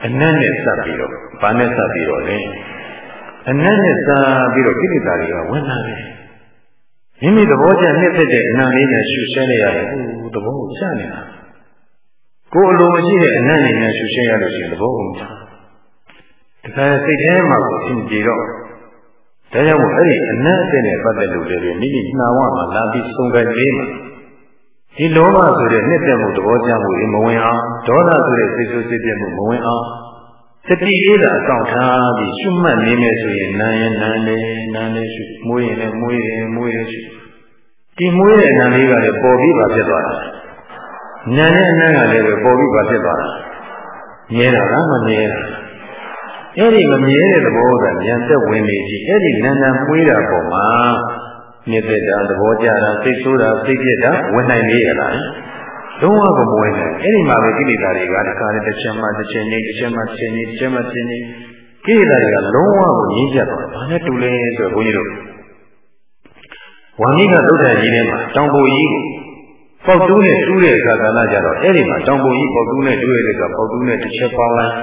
အနတ်နဲ့စပ်ပြီးတော့ဘာနဲ့စပ်ပြီးတော့လဲအနတ်နဲ့စပ်ပြီးတော့ကိလေသာတွေကဝင်လာတယ်မိမိသဘောကျနှစ်သက်တဲ့အနတ်လေးနဲ့ရှုရှဲနေရတယ်ဟိုသဘောကိုချနေတာကိုယ်အလိုမရှိတဲ့အနတ်လေးနဲ့ရှုရှဲရလို့ရှိရင်သဘောကိုမချတခါစိတ်ထဲမှာကိုအင်ကြည်တော့ဒါကြောင့်မို့အဲ့ဒီအနတ်အတဲ့နဲ့ပတ်သက်လို့လည်းမိမိနှာဝမှာလာပြီးစုံကလေးမှာ ဒီလောဘဆိုတဲ့နှစ်သက်မှုသဘောကျမှုတွေမဝင်အောင်ဒေါသဆိုတဲ့စိတ်ဆိုးစိတ်ပြတ်မှုမဝင်အောင်စတိလေးသာအဆောင်ထားပြီးရှုမှတ်နေမယ်ဆိုရင်နာရင်နာနေနာနေရှုမွေးရင်လည်းမွေးရင်မွေးရရှုဒီမွေးတဲ့နာလေးကလည်းပေါ်ပြီးပါဖြစ်သွားတာညာနဲ့အနံ့ကလည်းပဲပေါ်ပြီးပါဖြစ်သွားတာမြဲတာလားမမြဲတာအဲ့ဒီမမြဲတဲ့သဘောကဉာဏ်သက်ဝင်နေကြည့်အဲ့ဒီနန္ဒမွေးတာပေါ်မှာ မြစ်သက်တာသဘောကျတာစိတ်ဆိုးတာစိတ်ပြက်တာဝင်နိုင်လေရလားလုံးဝမဝင်နိုင်အဲ့ဒီမှာပဲကိလေသာတွေကတခါတည်းတစ်ချက်မှတစ်ချက်နေတစ်ချက်မှတစ်ချက်နေတစ်ချက်မှတစ်ချက်နေကိလေသာတွေကလုံးဝကိုငြင်းကြတော့ဘာနဲ့တူလဲဆိုတော့ဘုန်းကြီးတို့ဝါမိကသုဒ္ဓကြီးထဲမှာတောင်ပေါ်ကြီးကိုပေါက်တူးနဲ့တူးတဲ့အခါကလည်းကြတော့အဲ့ဒီမှာတောင်ပေါ်ကြီးပေါက်တူးနဲ့တူးရတဲ့ကပေါက်တူးနဲ့တစ်ချက်ပေါင်းလိုက်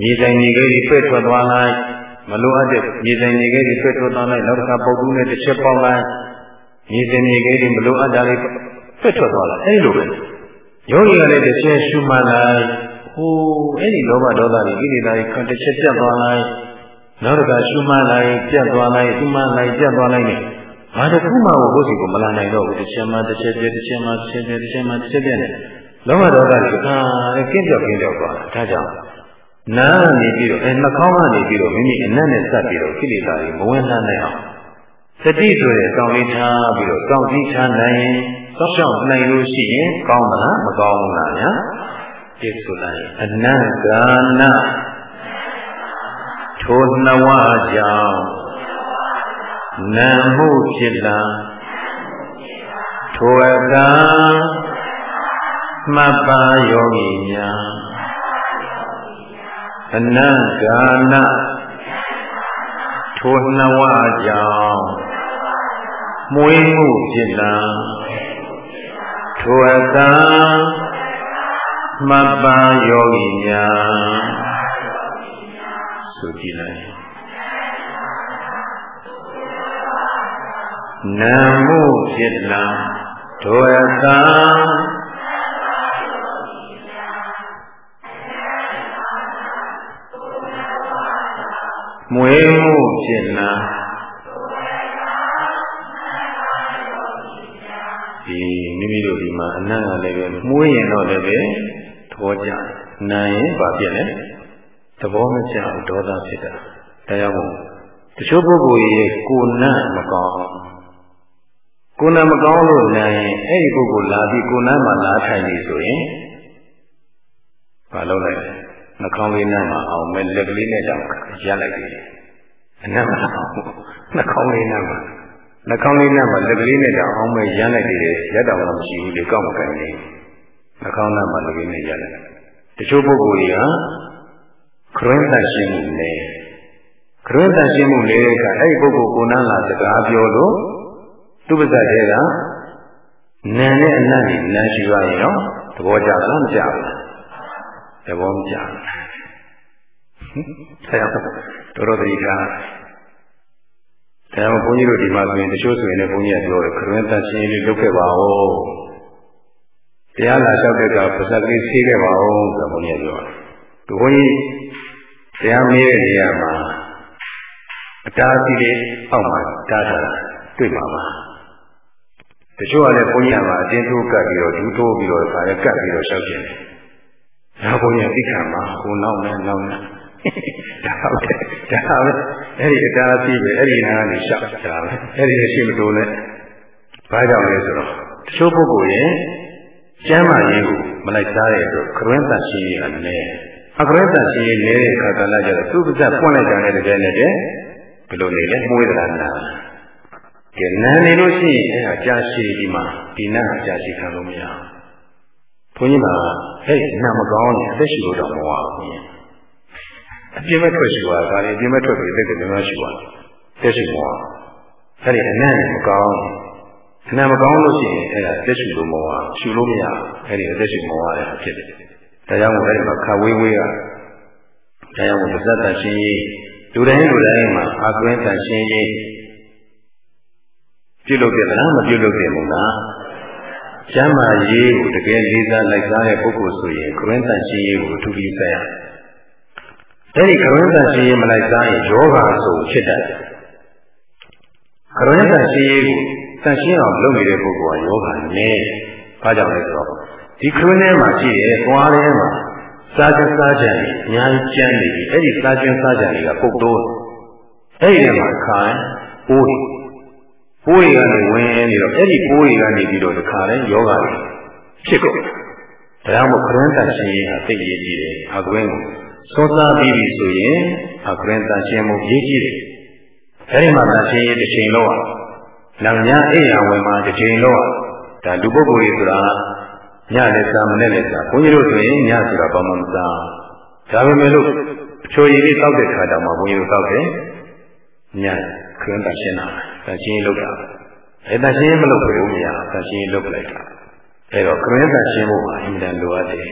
မြေဆိုင်မြေကြီးတွေပြည့်ထွက်သွားလိုက် မလိုအပ်တဲ့မြေစင်မြေကြီးတွေဆွဲထွက်သွားလိုက်နောက်တစ်ခါပုတ်ကူးနဲ့တစ်ချက်ပေါက်လိုက်မြေစင်မြေကြီးတွေမလိုအပ်တာတွေဆွဲထွက်သွားလိုက်အဲဒီလိုပဲယောဂီကလည်းတစ်ချက်ရှုမှတ်လိုက်ဟိုအဲ့ဒီလောဘဒေါသတွေကိလေသာတွေခံတစ်ချက်ပြတ်သွားလိုက်နောက်တစ်ခါရှုမှတ်လိုက်ပြတ်သွားလိုက်ရှုမှတ်လိုက်ပြတ်သွားလိုက်နဲ့ဘာတစ်ခုမှကိုယ့်စီကိုမလာနိုင်တော့ဘူးတစ်ချက်မှတစ်ချက်ပြတစ်ချက်မှတစ်ချက်ပြတစ်ချက်မှတစ်ချက်ပြနဲ့လောဘဒေါသတွေအာကင်းပြောက်ကင်းပြောက်သွားတာဒါကြောင့် နားကနေပြီးတော့အဲနှာခေါင်းကနေပြီးတော့မိမိအနက်နဲ့ဆက်ပြီးတော့ကိလေသာတွေမဝင်လာနိုင်အောင်သတိဆိုတဲ့ကောင်းလေးထားပြီးတော့ကောင်းကြီးထားနိုင်ရင်စောင့်ရှောက်နိုင်လို့ရှိရင်ကောင်းမလားမကောင်းဘူးလားညာဒီဆိုလိုက်အနန္ကာနထိုနှဝကြောင့်နံမှုဖြစ်လာထိုအကံမှတ်ပါယောဂီများ အနန္ကာနထိုနှဝကြောင့်မွေးမှုဖြစ်လာထိုအကံမှတ်ပါယောဂီများဆိုကြည့်လိုက်နာမှုဖြစ်လာထိုအကံ မွေးမှုဖြစ်လာဒီမိမိတို့ဒီမှာအနံ့ကလည်းပဲမွေးရင်တော့လည်းပဲသဘောကျနာရင်ဘာဖြစ်လဲသဘောမကျဘူးဒေါသဖြစ်တာတရားမို့တချို့ပုဂ္ဂိုလ်ရဲ့ကိုယ်နံ့မကောင်းကိုယ်နံ့မကောင်းလို့နာရင်အဲ့ဒီပုဂ္ဂိုလ်လာပြီးကိုယ်နံ့မှာလာထိုင်နေဆိုရင်ဘာလုပ်လိုက်လဲနှာခေါ င်းလေးနဲ့မှအောင်မဲ့လက်ကလေးနဲ့တောင်ရပ်လိုက်တယ်အနံ့မအောင်နှာခေါင်းလေးနဲ့မှနှာခေါင်းလေးနဲ့မှလက်ကလေးနဲ့တောင်အောင်မဲ့ရပ်လိုက်တယ်ရက်တောင်မရှိဘူးလေကောက်မကန်နေနှာခေါင်းနဲ့မှလက်ကလေးနဲ့ရပ်လိုက်တချို့ပုဂ္ဂိုလ်တွေကခရွန်းတရှင်းမှုနဲ့ခရွန်းတရှင်းမှုလေးကအဲ့ဒီပုဂ္ဂိုလ်ကိုယ်နှံလာစကားပြောလို့သူပဇတ်တွေကနာနဲ့အနတ်ကြီးနာရှိရရင်ရောသဘောကျလားမကျဘူးသဘောမကျဘူး ဆရာတော်တော်တည်းကတရားဘုန်းကြီးတို့ဒီမှာဆိုရင်တချို့ဆိုရင်လည်းဘုန်းကြီးကပြောတယ်ခရွန်းတရှင်းလေးလုပ်ခဲ့ပါဦးတရားလာလျှောက်တဲ့ကပါဇက်ကလေးဆေးခဲ့ပါဦးဆိုတော့ဘုန်းကြီးကပြောတယ်သူဘုန်းကြီးတရားမေးတဲ့နေရာမှာအတားအဆီးတွေအောက်မှာတားထားတာတွေ့ပါပါတချို့ကလည်းဘုန်းကြီးကမှာအတင်းထိုးကပ်ပြီးတော့ဒူးထိုးပြီးတော့ဒါလည်းကပ်ပြီးတော့ရှောက်ကျင်တယ်ဒါဘုန်းကြီးသိခံမှာကိုနောက်နဲ့နောက်နဲ့ ဒါဟုတ်တယ်ဒါပဲအဲ့ဒီအတားအဆီးပဲအဲ့ဒီနားကနေရှောက်တာပဲအဲ့ဒီရှိမတိုးနဲ့ဘာကြောင့်လဲဆိုတော့တချို့ပုဂ္ဂိုလ်ရဲ့ကျမ်းမာရေးကိုမလိုက်စားတဲ့အတွက်ခရွန်းတန်ရှိရနဲ့အခရတန်ရှိရေးနေတဲ့အခါကလည်းကျတော့သူ့ပါဇက်ပွင့်လိုက်ကြတဲ့တကယ်နဲ့တည်းဘယ်လိုနေလဲမွေးသလားနာကဲနာနေလို့ရှိရင်အဲကြာရှိဒီမှာဒီနာကြာရှိခံလို့မရဘူးဘုန်းကြီးကဟဲ့နာမကောင်းနေအသက်ရှူလို့တော့မဝဘူး အပြင်းမဲ့ထွက်ရှူတာဒါလည်းအပြင်းမဲ့ထွက်ပြီးအသက်ကများများရှူတာသက်ရှူမဝအဲ့ဒီအနံ့မကောင်းအနံ့မကောင်းလို့ရှိရင်အဲ့ဒါသက်ရှူလို့မဝရှူလို့မရအဲ့ဒီအသက်ရှူမဝရဖြစ်တယ်ဒါကြောင့်မို့အဲဒီမှာခဝေးဝေးကဒါကြောင့်မို့ပါဇတ်တရှင်ကြီးလူတိုင်းလူတိုင်းမှာအာကွင်းတရှင်ကြီးပြုလုပ်ပြလားမပြုလုပ်ပြဘူးလားကျမ်းမာရေးကိုတကယ်လေးစားလိုက်စားတဲ့ပုဂ္ဂိုလ်ဆိုရင်ခရင်းတန်ရှင်ရေးကိုအထူးလေးစားရ အဲဒီခရင်းတန်ရှင်ရေးမလိုက်စားရင်ယောဂဆိုဖြစ်တတ်တယ်ခရင်းတန်ရှင်ရေးကိုတန်ရှင်းအောင်လုပ်နေတဲ့ပုဂ္ဂိုလ်ကယောဂနဲ့ဘာကြောင့်လဲဆိုတော့ဒီခရုထဲမှာရှိတယ်သွားထဲမှာစားကြစားကြတယ်အများကြီးကျန်းနေပြီအဲ့ဒီစားကျန်းစားကြတွေကပုတ်တော့အဲ့ဒီထဲမှာခိုင်းပိုးတွေပိုးတွေကနေဝင်နေတော့အဲ့ဒီပိုးတွေကနေပြီးတော့တခါလဲယောဂတွေဖြစ်ကုန်ဒါကြောင့်မို့ခရန်းတန်ရှင်ဟာသိရေးကြည့်တယ်အကွင်းကို စောစားပြီးပြီဆိုရင်အခရန်းတန်ရှင်မှုရေးကြည့်တယ်အဲ့ဒီမှာတန်ရှင်ရေးတစ်ချိန်လောက်နောက်ညအိယာဝင်မှာတစ်ချိန်လောက်ဒါလူပုဂ္ဂိုလ်တွေဆိုတာညလည်းစားမနဲ့လည်းစားဘုန်းကြီးတို့ဆိုရင်ညဆိုတာဘာမှမစားဒါပေမဲ့လို့အချိုရည်လေးတောက်တဲ့ခါတောင်မှဘုန်းကြီးတို့တောက်တယ်ညခရမ်းတရှင်းတာတရှင်းလောက်တာအဲတရှင်းမလုပ်ဘူးမရတရှင်းလုပ်လိုက်တာအဲတော့ခရမ်းတရှင်းဖို့မှာအင်မတန်လိုအပ်တယ်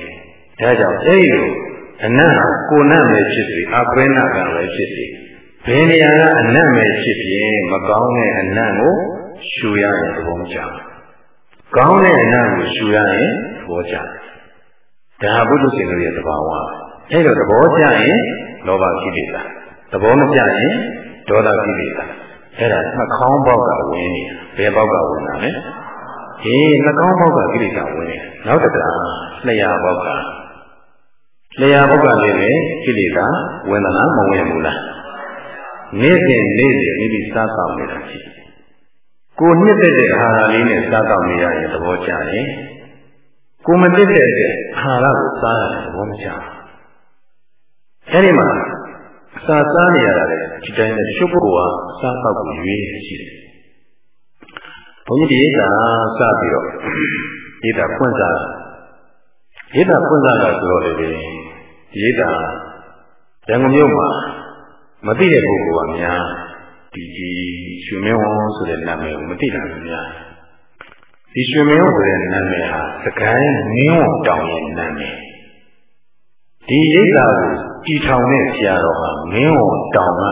ဒါကြောင့်အဲဒီလို အနတ်ဟာကိုနတ်ပဲဖြစ်စေအခွဲနာကပဲဖြစ်စေဘယ်နေရာကအနတ်ပဲဖြစ်ဖြစ်မကောင်းတဲ့အနတ်ကိုရှူရတဲ့သဘောကြောင့်ကောင်းတဲ့အနံ့ကိုရှူရရင်သဘောကျတယ်ဒါဘုဒ္ဓရှင်တို့ရဲ့သဘာဝအဲ့တော့သဘောကျရင်လောဘကိလေသာသဘောမကျရင်ဒေါသကိလေသာအဲ့ဒါနှာခေါင်းပေါက်ကဝင်နေဘယ်ပေါက်ကဝင်တာလဲဟေးနှာခေါင်းပေါက်ကကိလေသာဝင်နေနောက်တစ်ခါလျှာပေါက်က လျှာပေါက်ကလည်းပဲကိလေသာဝင်သလားမဝင်ဘူးလားနေ့စဉ်နေ့စဉ်မိမိစားဆောင်နေတာရှိကိုနှစ်သက်တဲ့အာဟာရလေးနဲ့စားတော့နေရရင်သဘောကျတယ်ကိုမတက်တဲ့အာဟာရကိုစားရတယ်သဘောမကျဘူးအဲဒီမှာအစာစားနေရတာလေဒီတိုင်းနဲ့ရှုပ်ဖို့ကအစားတော့ကိုရွေးနေရှိတယ်ဘုန်းကြီးဒီကစပြီးတော့ဒီတာဖွင့်စားဒီတာဖွင့်စားတာဆိုတော့လေ ဒီတာရန်ကုန်မြို့မှာမသိတဲ့ပုဂ္ဂိုလ်ကများဒီဒီရွှေမင်းဝန်းဆိုတဲ့နာမည်ကိုမသိတာများဒီရွှေမင်းဝန်းဆိုတဲ့နာမည်ဟာစကိုင်းမင်းဝန်းတောင်ရဲ့နာမည်ဒီရိပ်သာကိုကြည်ထောင်တဲ့ဆရာတော်ဟာမင်းဝန်းတောင်က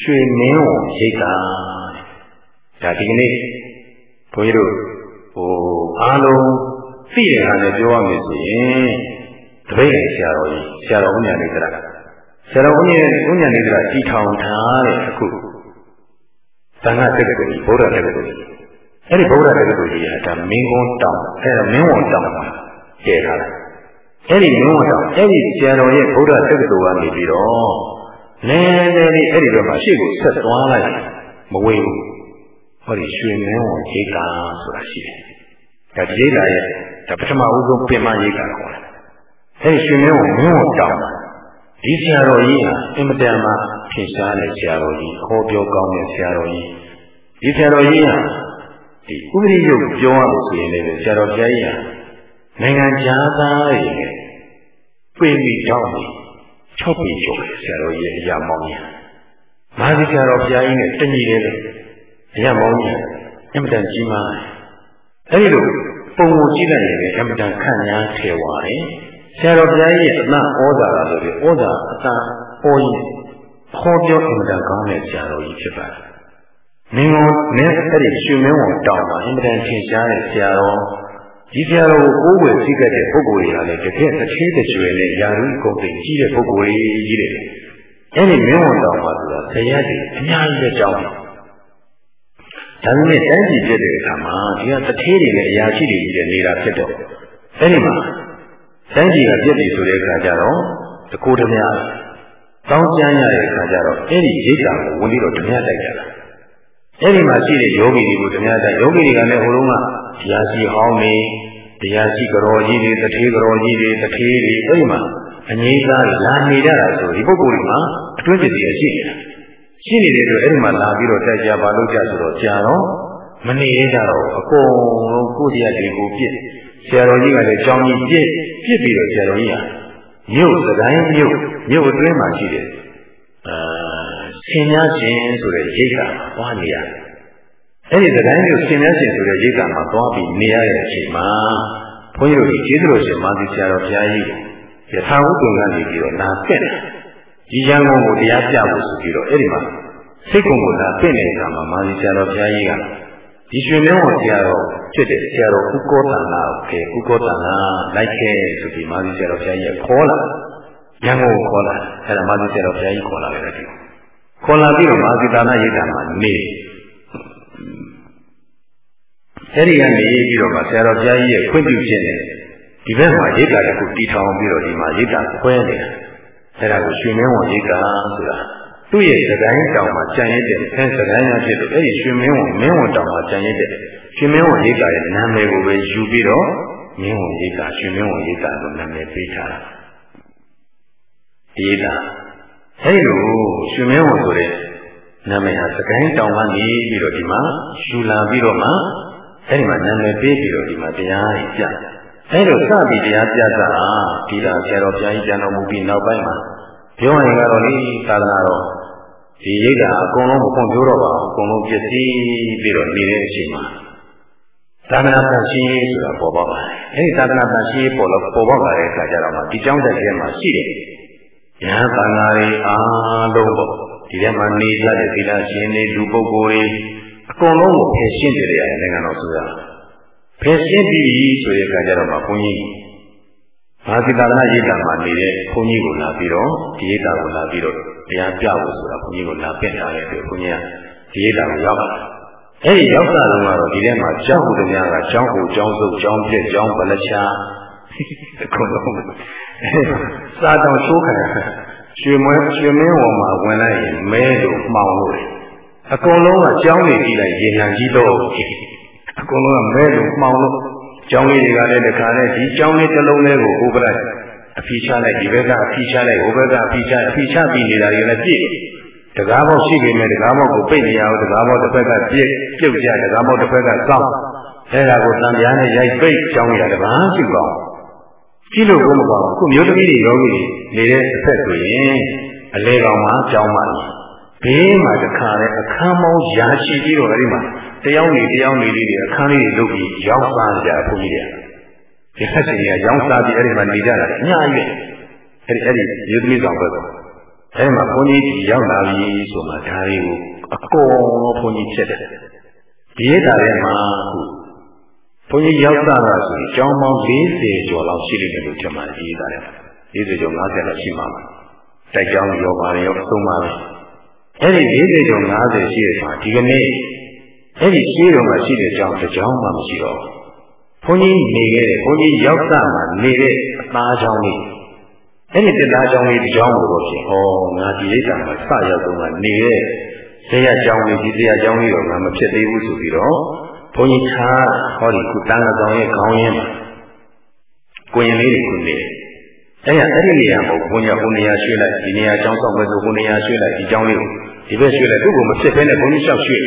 ရွှေမင်းဝန်းရိပ်သာဒါဒီကနေ့ဘုန်းကြီးတို့ဟိုအားလုံးသိတဲ့ဟာနဲ့ပြောရမယ်ဆိုရင် တပည့်ဆရာတော်ကြီးဆရာတော်ဦးညာနေကြတာဆရာတော်ဦးညာဦးညာနေကြတာကြည်ထောင်ထားတဲ့အခုသံဃာတက္ကသိုလ်ဗုဒ္ဓတက္ကသိုလ်အဲ့ဒီဗုဒ္ဓတက္ကသိုလ်ကြီးကဒါမင်းကုန်းတောင်အဲ့ဒါမင်းဝန်တောင်မှာကျဲထားတယ်အဲ့ဒီမင်းဝန်တောင်အဲ့ဒီဆရာတော်ရဲ့ဗုဒ္ဓတက္ကသိုလ်ကနေပြီးတော့နည်းနည်းလေးအဲ့ဒီဘက်မှာရှေ့ကိုဆက်သွားလိုက်မဝေးဘူးဟောဒီရွှေမင်းဝန်ရိတ်တာဆိုတာရှိတယ်ဒါရိတ်တာရဲ့ဒါပထမဦးဆုံးပြင်မရိတ်တာခေါ်တယ် အဲ့ဒီရွှေမင်းဝန်မင်းဝန်တောင်ဒီဆရာတော်ကြီးဟာအင်မတန်မှထင်ရှားတဲ့ဆရာတော်ကြီးဟောပြောကောင်းတဲ့ဆရာတော်ကြီးဒီဆရာတော်ကြီးဟာဒီဥပရိယုတ်ပြောရလို့ဆိုရင်လည်းဆရာတော်ဘုရားကြီးဟာနိုင်ငံခြားသားတွေနဲ့ပြင်ပြီးတောင်းပြီး၆ปีကျော်ဆရာတော်ကြီးအရာမောင်းကြီးမာဇီဆရာတော်ဘုရားကြီးနဲ့တညီတယ်လို့အရာမောင်းကြီးအင်မတန်ကြီးမားတယ်အဲဒီလိုပုံကိုကြည့်လိုက်ရင်အင်မတန်ခန့်ညားထေဝါတယ် ဆရာတော်ဘုရားကြီးရဲ့အနဩဇာလာဆိုပြီးဩဇာအသာဟောကြီးခေါ်ပြောအင်မတန်ကောင်းတဲ့ဆရာတော်ကြီးဖြစ်ပါတယ်။မင်းတော်နဲ့အဲ့ဒီရွှေမင်းဝန်တောင်းမှာအင်မတန်ထင်ရှားတဲ့ဆရာတော်ဒီဆရာတော်ကိုကိုးကွယ်သိခဲ့တဲ့ပုဂ္ဂိုလ်တွေကလည်းတကယ်တစ်သေးတစ်ကျွယ်နဲ့ယာရုကုန်သိကြီးတဲ့ပုဂ္ဂိုလ်ကြီးတွေအဲ့ဒီမင်းဝန်တောင်းမှာဆိုတာဆရာကြီးအများကြီးပဲကြောင်းတယ်။ဒါပေမဲ့တိုင်းပြည်ဖြစ်တဲ့အခါမှာဒီကတထေးတွေနဲ့အရာရှိတွေကြီးတွေနေတာဖြစ်တော့အဲ့ဒီမှာ တိုင်းပြည်ကပြည့်ပြီဆိုတဲ့အခါကျတော့တကူတည်းများတောင်းကြမ်းရတဲ့အခါကျတော့အဲ့ဒီရိတ်တာကိုဝင်ပြီးတော့ဓမြတိုက်ကြတာအဲ့ဒီမှာရှိတဲ့ယောဂီတွေကိုဓမြတိုက်ယောဂီတွေကလည်းဟိုတုန်းကတရားစီဟောင်းနေတရားစီကြော်ကြီးတွေတထေးကြော်ကြီးတွေတထေးတွေအဲ့ဒီမှာအငြိမ်းစားလာနေကြတာဆိုဒီပုဂ္ဂိုလ်တွေမှာအတွင်းကျင်စီရှိနေတာရှိနေတဲ့အတွက်အဲ့ဒီမှာလာပြီးတော့တိုက်ကြပါလို့ကြဆိုတော့ကြာတော့မနေရကြတော့အကုန်လုံးကိုယ်တရားတွေကိုပြည့် ဆရာတော်ကြီးကလည်းကြောင်းကြီးပြည့်ပြည့်ပြီးတော့ဆရာတော်ကြီးဟာမြို့စတိုင်းမြို့မြို့အတွင်းမှာရှိတယ်အာဆင်များရှင်ဆိုတဲ့ရိတ်ကသွားနေရတယ်အဲ့ဒီစတိုင်းမြို့ဆင်များရှင်ဆိုတဲ့ရိတ်ကမှာသွားပြီးနေရတဲ့အချိန်မှာဘုန်းကြီးတို့ကျေးဇူးတော်ရှင်မာသီဆရာတော်ဘုရားကြီးယထာဝတ္တုကနေပြီးတော့လာပြက်တယ်ဒီရန်ကုန်ကိုတရားပြဖို့ဆိုပြီးတော့အဲ့ဒီမှာစိတ်ကုံကိုလာပြက်နေတဲ့အခါမှာမာသီဆရာတော်ဘုရားကြီးက ဒီရွှေမင်းဝန်ဆရာတော်ဖြစ်တဲ့ဆရာတော်ဥကောတနာကိုဥကောတနာလိုက်ခဲ့ဆိုပြီးမာသီဆရာတော်ဘုရားကြီးခေါ်လာရန်ကုန်ကိုခေါ်လာအဲ့ဒါမာသီဆရာတော်ဘုရားကြီးခေါ်လာတယ်ဒီခေါ်လာပြီးတော့မာသီတာနာရိတ်တာမှာနေအဲ့ဒီကနေပြီးတော့မှဆရာတော်ဘုရားကြီးရဲ့ခွင့်ပြုခြင်းနဲ့ဒီဘက်မှာရိတ်တာတစ်ခုတီထောင်ပြီးတော့ဒီမှာရိတ်တာခွဲနေတာအဲ့ဒါကိုရွှေမင်းဝန်ရိတ်တာဆိုတာ သူ့ရဲ့သကိုင်းတောင်မှာကြံရတဲ့အဲသကိုင်းရဖြစ်လို့အဲ့ဒီရွှေမင်းဝန်မင်းဝန်တောင်မှာကြံရတဲ့ရွှေမင်းဝန်ရိတ်တာရဲ့နာမည်ကိုပဲယူပြီးတော့မင်းဝန်ရိတ်တာရွှေမင်းဝန်ရိတ်တာလို့နာမည်ပေးထားတာရိတ်တာအဲ့လိုရွှေမင်းဝန်ဆိုတဲ့နာမည်ဟာသကိုင်းတောင်ကနေပြီးတော့ဒီမှာယူလာပြီးတော့မှအဲ့ဒီမှာနာမည်ပေးပြီးတော့ဒီမှာတရားကြီးပြအဲ့လိုစပြီးတရားပြတာဒီလားဆရာတော်ဘုရားကြီးပြန်တော်မူပြီးနောက်ပိုင်းမှာ ပြောရင်ကတော့လေသာသနာတော်ဒီရိတ်တာအကုန်လုံးမဖွင့်ပြတော့ပါဘူးအကုန်လုံးပြည့်စည်ပြီးတော့နေတဲ့အချိန်မှာသာသနာ့တန်ရှင်းရေးဆိုတာပေါ်ပေါက်ပါတယ်အဲဒီသာသနာ့တန်ရှင်းရေးပေါ်လို့ပေါ်ပေါက်လာတဲ့အခါကျတော့မှဒီကြောင်းတဲ့ထဲမှာရှိတယ်ယဟန်သံဃာတွေအားလုံးပေါ့ဒီထဲမှာနေကြတဲ့သီလရှင်တွေလူပုဂ္ဂိုလ်တွေအကုန်လုံးကိုဖယ်ရှင်းကြရတယ်နိုင်ငံတော်ဆိုတာဖယ်ရှင်းပြီးဆိုတဲ့အခါကျတော့မှဘုန်းကြီး ဘာသီတာနာရိတ်တာမှာနေတဲ့ဘုန်းကြီးကိုလာပြီးတော့ဒီရိတ်တာကိုလာပြီးတော့တရားပြဖို့ဆိုတာဘုန်းကြီးကိုလာပြထားတဲ့အတွက်ဘုန်းကြီးကဒီရိတ်တာကိုရောက်လာအဲ့ဒီရောက်တာတော့ကတော့ဒီထဲမှာကြောက်ဟုတများကကြောင်းကိုကြောင်းစုပ်ကြောင်းပြက်ကြောင်းဗလချာအကုန်လုံးစာတောင်ချိုးခံရွှေမွဲရွှေမင်းဝံမှာဝင်လိုက်ရင်မဲလို့မှောင်လို့အကုန်လုံးကကြောင်းနေကြည့်လိုက်ရေနံကြီးတော့အကုန်လုံးကမဲလို့မှောင်လို့ ကြောင်းလေးတွေကလည်းတခါနဲ့ဒီကြောင်းလေးတစ်လုံးလေးကိုဥပလိုက်အဖီချလိုက်ဒီဘက်ကအဖီချလိုက်ဟိုဘက်ကအဖီချအဖီချပြီးနေတာတွေလည်းပြည့်တကားပေါက်ရှိနေမယ်တကားပေါက်ကိုပိတ်နေရအောင်တကားပေါက်တစ်ဖက်ကပြည့်ပြုတ်ကြတကားပေါက်တစ်ဖက်ကစောင်းအဲ့ဒါကိုတန်ပြားနဲ့ရိုက်ပိတ်ကြောင်းရတပါးရှိကောင်းကြည့်လို့ကိုမကောင်းခုမျိုးသမီးတွေယောဂီတွေနေတဲ့အဖက်ဆိုရင်အလေကောင်မှာကြောင်းပါဘေးမှာတခါလဲအခန်းမောင်းရာရှိပြီးတော့အဲ့ဒီမှာ တယောက်နေတယောက်နေလေးတွေအခန်းလေးတွေလုပ်ပြီးရောက်စားကြဘုန်းကြီးတွေဒီဆက်စီကရောင်းစားပြီးအဲ့ဒီမှာနေကြတာအများကြီးပဲအဲ့ဒီအဲ့ဒီရေသမီးဆောင်ဘက်ကအဲ့မှာဘုန်းကြီးကြီးရောက်လာပြီဆိုမှဒါတွေကိုအကုန်လုံးဘုန်းကြီးဖြစ်တယ်ဒီရတာထဲမှာခုဘုန်းကြီးရောက်တာဆိုရင်ကျောင်းပေါင်း40ကျော်လောက်ရှိလိမ့်မယ်လို့ထင်ပါတယ်ဒီရတာထဲ40ကျော်50လောက်ရှိမှာပါတိုက်ကျောင်းရောပါတယ်ရောသုံးပါပဲအဲ့ဒီ40ကျော်50ရှိတဲ့အခါဒီကနေ့ အဲ့ဒီရှိတော်မှာရှိတဲ့ကျောင်းတစ်ကျောင်းမှမရှိတော့ဘူးဘုန်းကြီးနေခဲ့တယ်ဘုန်းကြီးရောက်တာမှနေတဲ့အသားချောင်းလေးအဲ့ဒီတရားချောင်းလေးဒီချောင်းကိုတော့ဖြင့်ဩငါဒီလိတာမှာစရောက်တော့မှနေတဲ့ဆရာချောင်းလေးဒီဆရာချောင်းလေးတော့ငါမဖြစ်သေးဘူးဆိုပြီးတော့ဘုန်းကြီးထားဟောဒီကုတန်းကောင်ရဲ့ခေါင်းရင်းမှာကိုရင်လေးတွေကိုနေအဲ့ရအဲ့ဒီနေရာကိုဘုန်းကြီးဟိုနေရာရွှေ့လိုက်ဒီနေရာချောင်းဆောက်ပဲဆိုဟိုနေရာရွှေ့လိုက်ဒီချောင်းလေးကိုဒီဘက်ရွှေ့လိုက်သူ့ကိုမဖြစ်ဘဲနဲ့ဘုန်းကြီးလျှောက်ရွှေ့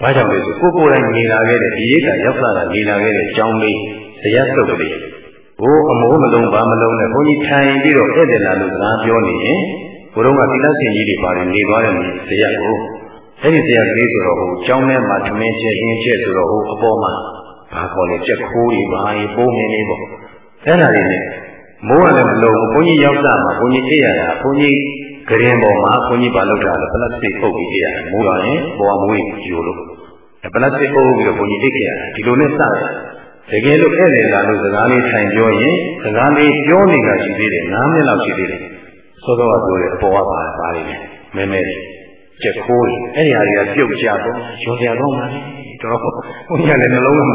ဘာကြောင့်လဲဆိုကိုကိုယ်တိုင်နေလာခဲ့တဲ့ဒီရိတ်တာရောက်လာတာနေလာခဲ့တဲ့ကြောင်းလေးတရားစုပ်ကလေးဟိုအမိုးမလုံးဘာမလုံးနဲ့ဘုန်းကြီးထိုင်ပြီးတော့ဧည့်သည်လာလို့စကားပြောနေရင်ဘုရုံးကသီလရှင်ကြီးတွေပါတယ်နေသွားတယ်တရားကိုအဲ့ဒီတရားကလေးဆိုတော့ဟိုကြောင်းထဲမှာသမင်းချက်ရင်းချက်ဆိုတော့ဟိုအပေါ်မှာဘာခေါ်လဲချက်ခိုးတွေပါရင်ပုံမြင်နေပေါ့အဲ့ဒါတွေနဲ့မိုးကလည်းမလုံးဘုန်းကြီးရောက်တာမှာဘုန်းကြီးသိရတာဘုန်းကြီး ဂရင်ပေါ်မှာဘုန်းကြီးပါလောက်တာလဲပလတ်စတစ်ပုတ်ပြီးသိရတယ်မိုးလာရင်ပေါ်မွေးယူလို့ပလတ်စတစ်ပုတ်ပြီးတော့ဘုန်းကြီးသိခဲ့ရတယ်ဒီလိုနဲ့စတယ်တကယ်လို့ဧည့်သည်လာလို့စကားလေးထိုင်ပြောရင်စကားလေးပြောနေတာရှိသေးတယ်9မိနစ်လောက်ရှိသေးတယ်စောစောကပြောတယ်အပေါ်ကပါပါလိမ့်မယ်မဲမဲချက်ခိုးတယ်အဲ့ဒီဟာတွေကပြုတ်ကြတော့ရောကြတော့မှတော်တော်ဘုန်းကြီးလည်းနှလုံးဟို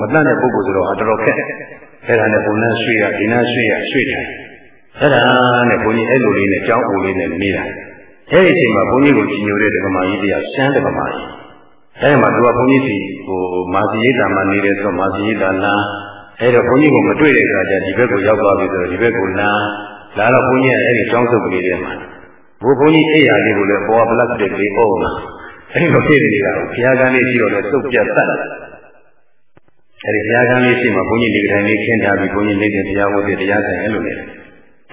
မတတ်တဲ့ပုဂ္ဂိုလ်ဆိုတော့ဟာတော်တော်ခက်အဲ့ဒါနဲ့ဘုံနဲ့ရွှေ့ရဒီနဲ့ရွှေ့ရရွှေ့တယ် အဲ့ဒါနဲ့ဘုန်းကြီးအဲ့လိုလေးနဲ့ကြောင်းအိုလေးနဲ့နေတာအဲ့ဒီအချိန်မှာဘုန်းကြီးကိုကြည်ညိုတဲ့ဓမ္မကြီးတရားရှမ်းဓမ္မကြီးအဲ့ဒီမှာသူကဘုန်းကြီးစီဟိုမာစီရိတ်တာမှာနေတယ်ဆိုမာစီရိတ်တာလာအဲ့တော့ဘုန်းကြီးကိုမတွေ့တဲ့အခါကျဒီဘက်ကိုရောက်သွားပြီဆိုတော့ဒီဘက်ကိုလာလာတော့ဘုန်းကြီးကအဲ့ဒီကျောင်းစုပ်ကလေးထဲမှာဘုဘုန်းကြီးအိယာလေးကိုလည်းပေါ်ပလတ်တစ်လေးအုံးလာအဲ့ဒီလိုဖြစ်နေတာကိုဘုရားကန်းလေးရှိတော့လည်းစုပ်ပြတ်တတ်အဲ့ဒီဘုရားကန်းလေးရှိမှဘုန်းကြီးဒီတိုင်းလေးခင်းထားပြီးဘုန်းကြီးနေတဲ့ဘုရားဝတ်တဲ့တရားဆိုင်အဲ့လိုလေ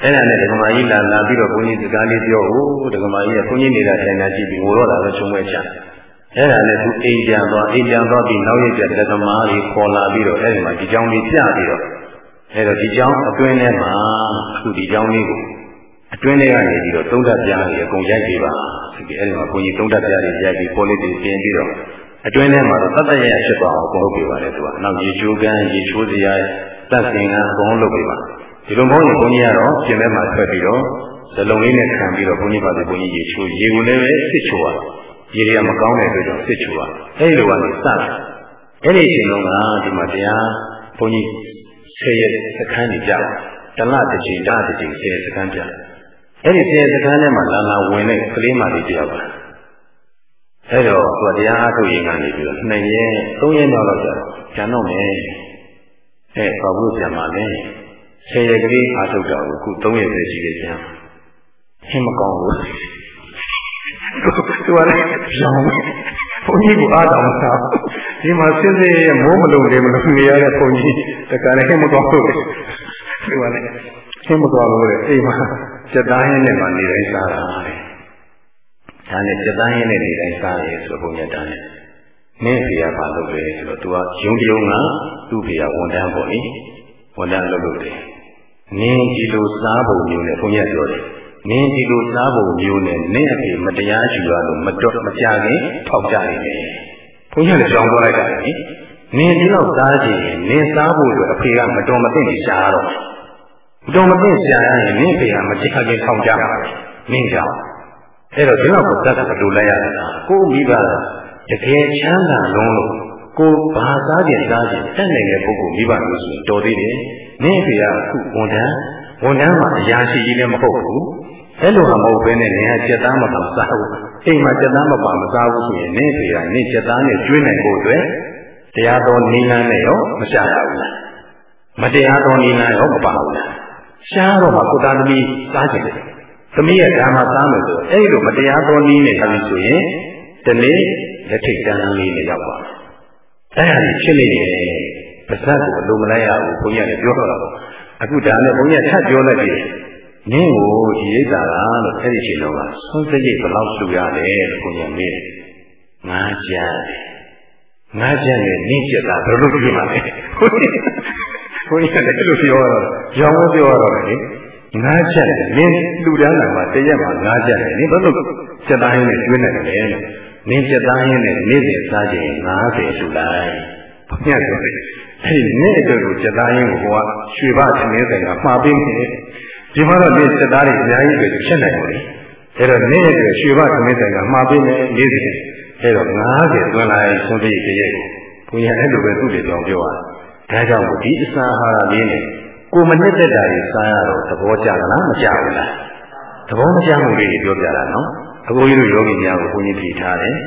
အဲ့ဒါနဲ့ဒကမာကြီးလာလာပြီးတော့ဘုန်းကြီးစကားလေးပြောဦးဒကမာကြီးကဘုန်းကြီးနေတာထိုင်တာကြည့်ပြီးငိုတော့တာပဲချုံဝဲချအဲ့ဒါနဲ့သူအိမ်ပြန်သွားအိမ်ပြန်သွားပြီးနောက်ရက်ကျဒကမာကြီးခေါ်လာပြီးတော့အဲ့ဒီမှာဒီကြောင်းလေးပြပြီးတော့အဲ့တော့ဒီကြောင်းအတွင်းထဲမှာအခုဒီကြောင်းလေးကိုအတွင်းထဲကနေပြီးတော့သုံးဓာတ်ပြားတွေအကုန်ရိုက်ပြီးပါဒီအဲ့ဒီမှာဘုန်းကြီးသုံးဓာတ်ပြားတွေရိုက်ပြီးပေါ်လေးတွေပြင်ပြီးတော့အတွင်းထဲမှာတော့တတ်တရဖြစ်သွားအောင်လုပ်ပြပါတယ်သူကနောက်ရေချိုးကန်းရေချိုးစရာတတ်စင်ကအကုန်လုပ်ပြပါ ဒီလိုမဟုတ်ရင်ဘုန်းကြီးကတော့ပြင်ထဲမှာထွက်ပြီးတော့ဇလုံးလေးနဲ့ခံပြီးတော့ဘုန်းကြီးပါတဲ့ဘုန်းကြီးရေချိုးရေကိုလည်းပဲစစ်ချိုးရရေတွေကမကောင်းတဲ့အတွက်ကြောင့်စစ်ချိုးရအဲဒီလိုကနေစတယ်အဲ့ဒီအချိန်လုံးကဒီမှာတရားဘုန်းကြီးဆယ်ရက်စခန်းကြီးကြာတလတစ်ချိန်ဓာတ်တစ်ချိန်ဆယ်စခန်းကြာအဲ့ဒီဆယ်စခန်းထဲမှာလာလာဝင်တဲ့ကလေးမလေးတယောက်ပါအဲ့တော့သူတရားအားထုတ်ရင်ကနေပြီးတော့နှစ်ရက်သုံးရက်တော့ကြာတော့ကျန်တော့မယ်အဲဘာလို့ပြန်มาလဲ ဆယ်ရက်ကလေးအားထုတ်တာကိုခု3ရက်ပဲရှိသေးတယ်။ဟင်းမကောင်းဘူး။သူကလည်းပြောင်းဘုန်းကြီးကအားတောင်စားဒီမှာစစ်စစ်ရမိုးမလုံးတယ်မလုံးနေရတဲ့ဘုန်းကြီးတကယ်လည်းဟင်းမကောင်းဘူး။သူကလည်းဟင်းမကောင်းဘူးလေအိမ်မှာစက်သားဟင်းနဲ့မှနေတိုင်းစားတာတဲ့။ဒါနဲ့စက်သားဟင်းနဲ့နေတိုင်းစားရဲဆိုဘုန်းကြီးတာနဲ့မင်းဖေကဘာလုပ်လဲဆိုတော့ तू ကယုံကြုံကသူ့ဖေကဝန်တန်းပေါ့လေဝန်တန်းလုပ်လို့တယ် နင်းဒီလိုစားပုံမျိုးနဲ့ဘုန်းကြီးပြောတယ်နင်းဒီလိုစားပုံမျိုးနဲ့နင်းအဖေမတရားယူရလို့မတော်မကြခင်ထောက်ကြနေတယ်ဘုန်းကြီးလည်းကြောင်းပြောလိုက်တာလေနင်းဒီလောက်စားကြည့်ရင်နင်းစားဖို့အတွက်အဖေကမတော်မသင့်ရှားတော့မတော်မသင့်ရှားရရင်နင်းအဖေကမကြခင်ထောက်ကြပါလေနင်းကြောင့်အဲ့တော့ဒီလောက်ကိုတတ်တာဘယ်လိုလဲရတာကိုမိဘတကယ်ချမ်းသာလုံးလို့ကိုဘာစားကြစားကြတက်နေတဲ့ပုဂ္ဂိုလ်မိဘလို့ဆိုရင်တော်သေးတယ်။ နင့်ဖေကခုဝန်ထမ်းဝန်ထမ်းမှာအရာရှိကြီးလည်းမဟုတ်ဘူး။အဲ့လိုဟာမဟုတ်ဘဲနဲ့နေရာစက်သားမပါစားဘူး။အိမ်မှာစက်သားမပါမစားဘူးဆိုရင်နင့်ဖေကနင့်စက်သားနဲ့ကျွေးနိုင်ဖို့အတွက်တရားတော်နိလန်းနဲ့ရောမရှာရဘူးလားမတရားတော်နိလန်းရောမပါဘူးလားရှားတော့မှကိုသားသမီးစားကြတယ်သမီးရဲ့ဓမ္မစားမယ်ဆိုအဲ့လိုမတရားတော်နည်းနဲ့ထားလို့ဆိုရင်ဒီနေ့လက်ထိတ်တန်းလေးနဲ့ရောက်ပါအဲ့ဒါကြီးဖြစ်နေတယ် ပါဇက်ကိုအလိုမလိုက်ရဘူးဘုန်းကြီးကလည်းပြောတော့တာပေါ့အခုဒါနဲ့ဘုန်းကြီးကထပ်ပြောလိုက်ပြီနင်းကိုဒီရိတ်တာလားလို့အဲ့ဒီချိန်တော့ဆုံးစရိတ်ဘယ်လောက်လှူရလဲလို့ဘုန်းကြီးမေးတယ်ငါးကျန်ငါးကျန်နဲ့နင်းကျက်တာဘယ်လိုဖြစ်မှာလဲဘုန်းကြီးဘုန်းကြီးကလည်းအဲ့လိုပြောတော့ရောင်းပြောတော့လေငါးချက်နင်းလူတန်းလာမှာတရက်မှာငါးချက်နင်းဘယ်လိုစက်သားရင်းနဲ့ကျွေးနိုင်တယ်လို့နင်းစက်သားရင်းနဲ့နေ့စဉ်စားခြင်း90လူလိုက်ဘုရားပြောတယ် အဲ့ဒီနေ့အတွက်ကိုစက်သားရင်းကိုဟိုကရွှေဘသမင်းဆိုင်ကမှာပေးနေဒီမှာတော့ဒီစက်သားတွေအများကြီးပဲဖြစ်နိုင်ပါလေအဲ့တော့နေ့အတွက်ရွှေဘသမင်းဆိုင်ကမှာပေးနေနေ့စဉ်အဲ့တော့90သွင်းလိုက်ဆုံးပြည့်ကြရဲ့ဘုရားအဲ့လိုပဲသူ့တွေကြောင်းပြောတာဒါကြောင့်ဒီအစာဟာရလေးနဲ့ကိုမနစ်သက်တာကြီးစားရတော့သဘောကျလားမကျဘူးလားသဘောမကျမှုလေးပြောပြတာနော်အခုကြီးတို့ယောဂီများကိုဘုန်းကြီးဖြေထားတယ်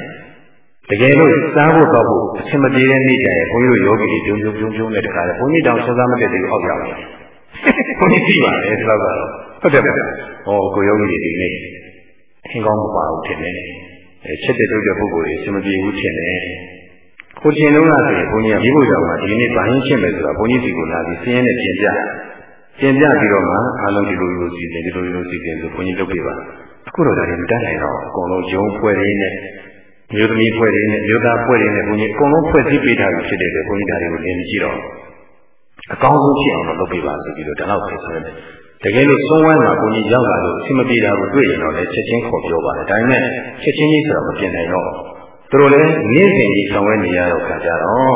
တကယ်လို့စားဖို့တော့ဖို့အချိန်မပြေတဲ့နေ့ကျရင်ဘုန်းကြီးတို့ယောဂီတွေပြုံပြုံပြုံပြုံနဲ့တခါလေဘုန်းကြီးတောင်စောစားမတက်သေးဘူးအောက်ရောက်တယ်ဘုန်းကြီးကြည့်ပါလေဒီလောက်ကတော့ဟုတ်တယ်ဗျဟောကိုယောဂီတွေဒီနေ့အင်ကောင်းမပါဘူးထင်တယ်အဲချက်တဲ့တို့တဲ့ပုဂ္ဂိုလ်တွေအချိန်မပြေဘူးထင်တယ်ကိုရှင်လုံးကဆိုရင်ဘုန်းကြီးကမိဖို့ကြောင့်မှဒီနေ့ဗာရင်ရှင်းမယ်ဆိုတာဘုန်းကြီးစီကိုလာပြီးစင်းရဲနဲ့ပြင်ပြပြင်ပြပြီးတော့မှအားလုံးဒီလိုလိုစီစဉ်ဒီလိုလိုစီစဉ်ဆိုဘုန်းကြီးလုပ်ပြပါအခုတော့ဒါတွေမတတ်နိုင်တော့အကုန်လုံးဂျုံဖွဲ့ရင်းနဲ့ မျိုးသမီးဖွဲ့ရင်းနဲ့မျိုးသားဖွဲ့ရင်းနဲ့ဘုန်းကြီးအကုန်လုံးဖွဲ့စည်းပေးထားပြီးဖြစ်တဲ့အတွက်ဘုန်းကြီးဒါတွေကိုလင်းကြည့်တော့အကောင်းဆုံးဖြစ်အောင်လုပ်ပေးပါဆိုပြီးတော့ဒါတော့ဖြစ်ဆိုတယ်တကယ်လို့သုံးဝိုင်းမှာဘုန်းကြီးရောက်လာလို့အဆင်မပြေတာကိုတွေ့ရင်တော့လည်းချက်ချင်းခေါ်ပြောပါတယ်ဒါပေမဲ့ချက်ချင်းကြီးဆိုတော့မပြင်နိုင်တော့သူတို့လည်းနေ့စဉ်ကြီးဆောင်ရွက်နေရတော့ခါကြတော့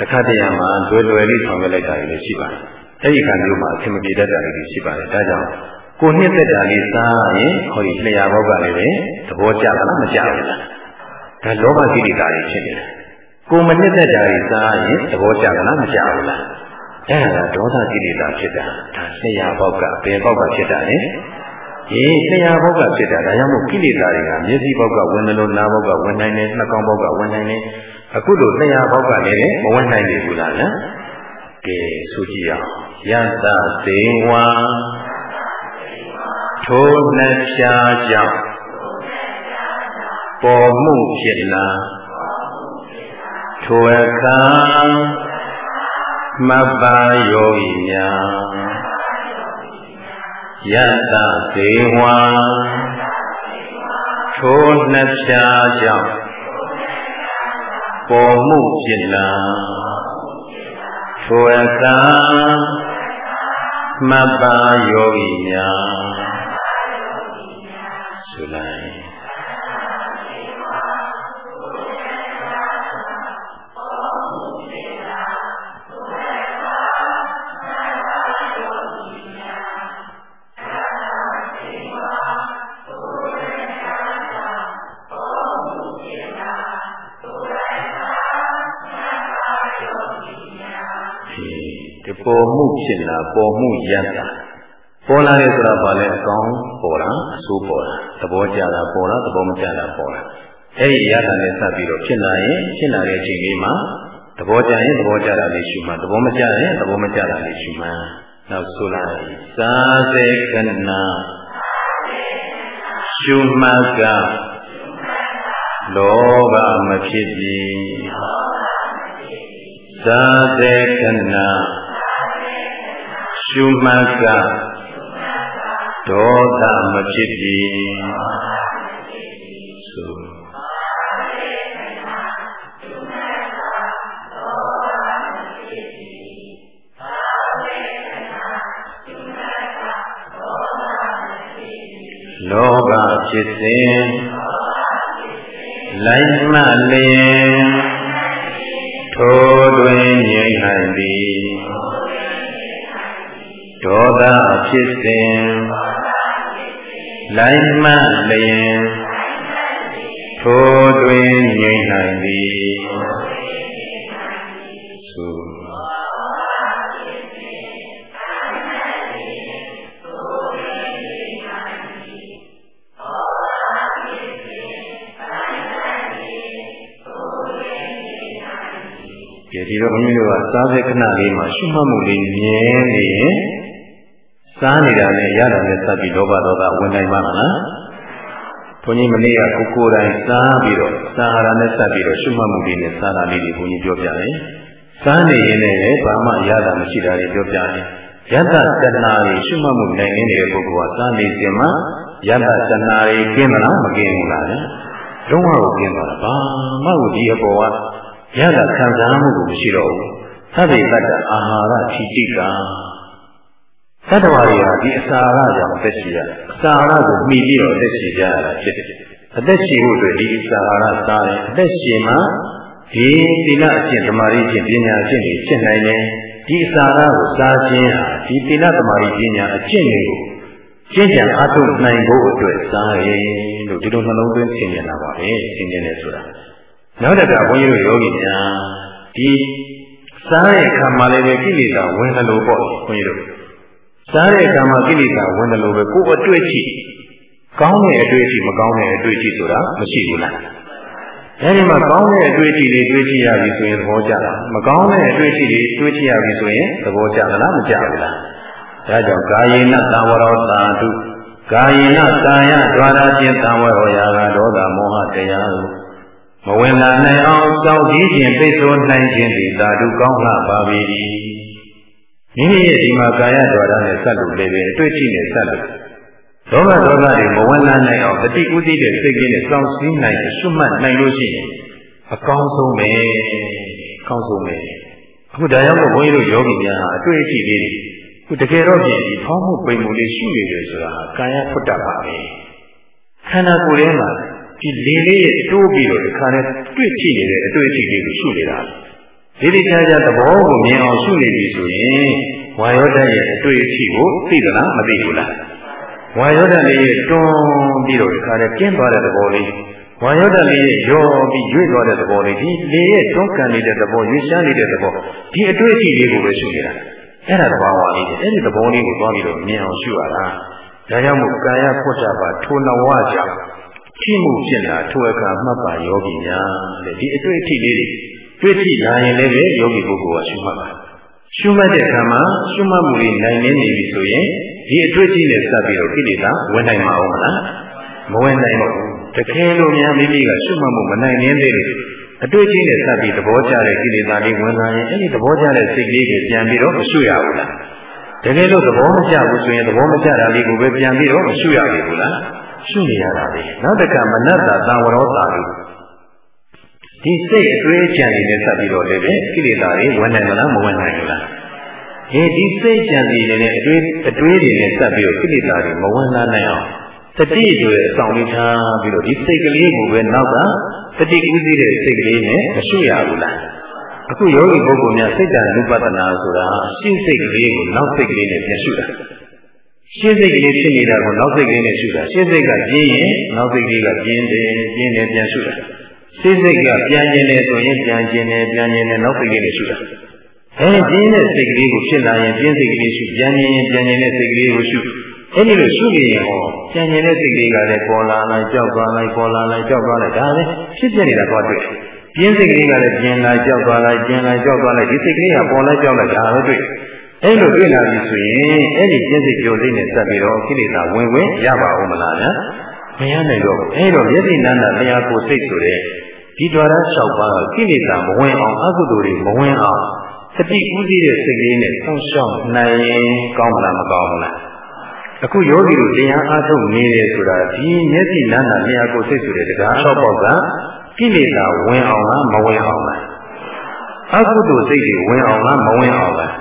တခါတရံမှာလွယ်လွယ်လေးဆောင်ရွက်လိုက်တာလည်းရှိပါတယ်။အဲဒီခါမျိုးမှာအဆင်မပြေတတ်တာလည်းရှိပါတယ်။ဒါကြောင့်ကိုနှစ်သက်တာလေးစားရင်ဟောဒီလျှာဘောကလည်းပဲသဘောကျတာလားမကျဘူးလား။ ဒါလောဘကိလေသာတွေဖြစ်နေတယ်။ကိုမနှစ်သက်တာလေးစားရင်သဘောကျတာလားမကျဘူးလား။အဲဒါဒေါသကိလေသာဖြစ်တာဒါလျှာဘောကဘယ်ဘောကဖြစ်တာလဲ။ဒီဆရာဘောကဖြစ်တာဒါကြောင့်မို့ကိလေသာတွေကမျက်စိဘောကဝင်တယ်လို့နားဘောကဝင်နိုင်တယ်နှာခေါင်းဘောကဝင်နိုင်တယ်အခုလိုဆရာဘောကလည်းမဝင်နိုင်ဘူးလားနော်ကဲဆိုကြည့်အောင်ယတသေဝံထိုနှဖြာကြောင့် ပေါ်မှုဖြစ်လာထိုအခါမပ္ပါယောဂီများယတသေဝံထိုနှစ်ဖြာကြောင့်ပေါ်မှုဖြစ်လာထိုအခါမပ္ပါယောဂီများဆိုလိုက် ဖြစ်လာပေါ်မှုရတာပေါ်လာတယ်ဆိုတာဘာလဲအကောင်းပေါ်တာအဆိုးပေါ်တာသဘောကျတာပေါ်တာသဘောမကျတာပေါ်တာအဲ့ဒီရတာနဲ့စပ်ပြီးတော့ဖြစ်လာရင်ဖြစ်လာတဲ့အချိန်လေးမှာသဘောကျရင်သဘောကျတာလေးရှုမှသဘောမကျရင်သဘောမကျတာလေးရှုမှနောက်ဆိုလိုက်သာစေခဏရှုမှတ်ကလောဘမဖြစ်ပြီသာစေခဏ ရှုမှတ်ကဒေါသမဖြစ်ပြီဆိုလောဘဖြစ်စဉ်လိုက်မှလျင် ဖြစ်စဉ်လိုင်းမှလျင်ထိုတွင်ငြိမ့်နိုင်သည်သုဒီလိုအမျိုးကစားတဲ့ခဏလေးမှာရှုမှတ်မှုလေးမြင်နေရင် စားနေတာနဲ့ရတာနဲ့စပ်ပြီးလောဘဒေါသဝင်နိုင်ပါမလားဘုန်းကြီးမနေ့ကကိုကိုယ်တိုင်စားပြီးတော့စားဟာရနဲ့စပ်ပြီးတော့ရှုမှတ်မှုလေးနဲ့စားတာလေးတွေဘုန်းကြီးပြောပြတယ်စားနေရင်လည်းဘာမှရတာမရှိတာတွေပြောပြတယ်ယတ္တတဏှာတွေရှုမှတ်မှုနိုင်နေတဲ့ပုဂ္ဂိုလ်ကစားနေစဉ်မှာယတ္တတဏှာတွေကင်းမလားမကင်းဘူးလားလုံးဝကိုကင်းသွားတာဘာမှကိုဒီအပေါ်ကရတာခံစားမှုကိုမရှိတော့ဘူးသဗ္ဗေတ္တအာဟာရထိတိက သတ္တဝါတွေဟာဒီအစာရကြောင့်အသက်ရှိရအစာရကိုမှီပြီးတော့အသက်ရှိကြရတာဖြစ်တယ်အသက်ရှိဖို့အတွက်ဒီအစာရစားတယ်အသက်ရှင်မှဒီသီလအကျင့်သမာဓိအကျင့်ပညာအကျင့်တွေရှင်းနိုင်တယ်ဒီအစာရကိုစားခြင်းဟာဒီသီလသမာဓိပညာအကျင့်တွေကိုကျင့်ကြံအားထုတ်နိုင်ဖို့အတွက်စားရလို့ဒီလိုနှလုံးသွင်းသင်နေတာပါပဲသင်နေတယ်ဆိုတာနောက်တစ်ခါဘုန်းကြီးတို့ယောဂီများဒီစားတဲ့အခါမှာလည်းကိလေသာဝင်တယ်လို့ပေါ့ဘုန်းကြီးတို့ စားတဲ့အခါမှာကိလေသာဝင်တယ်လို့ပဲကိုယ်အတွေ့အထိကောင်းတဲ့အတွေ့အထိမကောင်းတဲ့အတွေ့အထိဆိုတာမရှိဘူးလားအဲဒီမှာကောင်းတဲ့အတွေ့အထိတွေတွေ့ကြည့်ရပြီဆိုရင်သဘောကျတာမကောင်းတဲ့အတွေ့အထိတွေတွေ့ကြည့်ရပြီဆိုရင်သဘောကျသလားမကျဘူးလားဒါကြောင့်ကာယေနသံဝရောသာတုကာယေနကာယဒွါရချင်းသံဝရောယာကဒေါသမောဟတရားဟုမဝင်လာနိုင်အောင်စောင့်ကြည့်ခြင်းပိတ်ဆို့နိုင်ခြင်းဒီသာဓုကောင်းလှပါပြီ မိမိရဲ့ဒီမှာကာယဒွါရနဲ့ဆက်လို့လည်းပဲအတွေ့အထိနဲ့ဆက်လို့ဒေါသဒေါသတွေမဝင်လာနိုင်အောင်တတိဥသိတဲ့စိတ်ကလေးနဲ့စောင့်စည်းနိုင်ရှုမှတ်နိုင်လို့ရှိရင်အကောင်းဆုံးပဲအကောင်းဆုံးပဲအခုဒါကြောင့်မို့ဘုန်းကြီးတို့ယောဂီများဟာအတွေ့အထိလေးတွေခုတကယ်တော့ပြင်ဒီဖောင်းမှုပိန်မှုလေးရှိနေတယ်ဆိုတာကာယဖွတ်တတ်ပါပဲခန္ဓာကိုယ်ထဲမှာဒီလေလေးရဲ့တိုးပြီးတော့ဒီခါနဲ့တွေ့ကြည့်နေတဲ့အတွေ့အထိလေးကိုရှုနေတာ ဒီဒီချာချာသဘောကိုမြင်အောင်ရှုနေပြီဆိုရင်ဝါယောဓာတ်ရဲ့အတွေ့အထိကိုသိသလားမသိဘူးလားဝါယောဓာတ်လေးရဲ့တွန်းပြီးတော့ဒီခါနဲ့ကျင်းသွားတဲ့သဘောလေးဝါယောဓာတ်လေးရဲ့ရောပြီးရွေ့သွားတဲ့သဘောလေးဒီလေရဲ့တွန်းကန်နေတဲ့သဘောရွေ့ရှားနေတဲ့သဘောဒီအတွေ့အထိလေးကိုပဲရှုနေတာအဲ့ဒါတဘာဝလေးအဲ့ဒီသဘောလေးကိုသွားပြီးတော့မြင်အောင်ရှုရတာဒါကြောင့်မို့ကာယဖွတ်တာပါထိုနဝကြောင့်ရှိမှုဖြစ်လာထိုအခါမှတ်ပါယောဂီများတဲ့ဒီအတွေ့အထိလေးတွေ တွေ့ထိလာရင်လည်းပဲယောဂီပုဂ္ဂိုလ်ကရှုမှတ်ပါရှုမှတ်တဲ့အခါမှာရှုမှတ်မှုလေးနိုင်နေနေပြီဆိုရင်ဒီအတွေ့အထိနဲ့စပ်ပြီးတော့ကိလေသာဝင်နိုင်မှာအောင်မလားမဝင်နိုင်ပါဘူးတကယ်လို့များမိမိကရှုမှတ်မှုမနိုင်နေသေးလို့အတွေ့အထိနဲ့စပ်ပြီးသဘောကျတဲ့ကိလေသာလေးဝင်လာရင်အဲ့ဒီသဘောကျတဲ့စိတ်ကလေးကိုပြန်ပြီးတော့မရှုရဘူးလားတကယ်လို့သဘောမကျဘူးဆိုရင်သဘောမကျတာလေးကိုပဲပြန်ပြီးတော့မရှုရဘူးလားရှုနေရတာလေနောက်တစ်ခါမနတ္တသံဝရောတာလို့ ဒီစိတ်အတွေးကြံနေတဲ့စပ်ပြီးတော့လည်းပဲကိလေသာတွေဝင်နိုင်မလားမဝင်နိုင်ဘူးလားဟေးဒီစိတ်ကြံနေတဲ့အတွေးအတွေးတွေနဲ့စပ်ပြီးတော့ကိလေသာတွေမဝင်လာနိုင်အောင်တတိဆိုတဲ့အဆောင်လေးထားပြီးတော့ဒီစိတ်ကလေးကိုပဲနောက်ကတတိဥသိတဲ့စိတ်ကလေးနဲ့မရှုရဘူးလားအခုယောဂီပုဂ္ဂိုလ်များစိတ်တ ानु ပတနာဆိုတာရှင်းစိတ်ကလေးကိုနောက်စိတ်ကလေးနဲ့ပြန်ရှုတာရှင်းစိတ်ကလေးဖြစ်နေတာကိုနောက်စိတ်ကလေးနဲ့ရှုတာရှင်းစိတ်ကပြင်းရင်နောက်စိတ်ကလေးကပြင်းတယ်ပြင်းတယ်ပြန်ရှုတာ ရှင်းစိတ်ကပြန်ကျင်တယ်ဆိုရင်ပြန်ကျင်တယ်ပြန်ကျင်တယ်နောက်စိတ်ကလေးနဲ့ရှုတာအဲဒီပြင်းတဲ့စိတ်ကလေးကိုဖြစ်လာရင်ပြင်းစိတ်ကလေးရှုပြန်ကျင်ရင်ပြန်ကျင်တဲ့စိတ်ကလေးကိုရှုအဲ့ဒီလိုရှုနေရင်ဟောကြံကျင်တဲ့စိတ်လေးကလည်းပေါ်လာလိုက်ကြောက်သွားလိုက်ပေါ်လာလိုက်ကြောက်သွားလိုက်ဒါလည်းဖြစ်ပြနေတာတော့တွေ့ပြင်းစိတ်ကလေးကလည်းပြင်းလာကြောက်သွားလိုက်ပြင်းလာကြောက်သွားလိုက်ဒီစိတ်ကလေးကပေါ်လိုက်ကြောက်လိုက်ဒါပဲတွေ့အဲ့လိုတွေ့လာပြီဆိုရင်အဲ့ဒီပြင်းစိတ်ကြောလေးနဲ့စပ်ပြီးတော့ကိလေသာဝင်ဝင်ရပါဦးမလားဗျာမရနိုင်တော့ဘူးအဲ့တော့မျက်စိနန္ဒတရားကိုစိတ်ဆိုတဲ့ ဒီဒွါရ၆ပါးကိလေသာမဝင်အောင်အကုသိုလ်တွေမဝင်အောင်စတိဥသိတဲ့စိတ်ကလေးနဲ့ဆောင်းရှောက်နိုင်ရင်ကောင်းမလားမကောင်းဘူးလားအခုယောဂီတို့တရားအားထုတ်နေတယ်ဆိုတာဒီမျက်စိလမ်းတာနေရာကိုစိတ်ဆိုတဲ့တရား၆ပေါက်ကကိလေသာဝင်အောင်လားမဝင်အောင်လားအကုသိုလ်စိတ်တွေဝင်အောင်လားမဝင်အောင်လား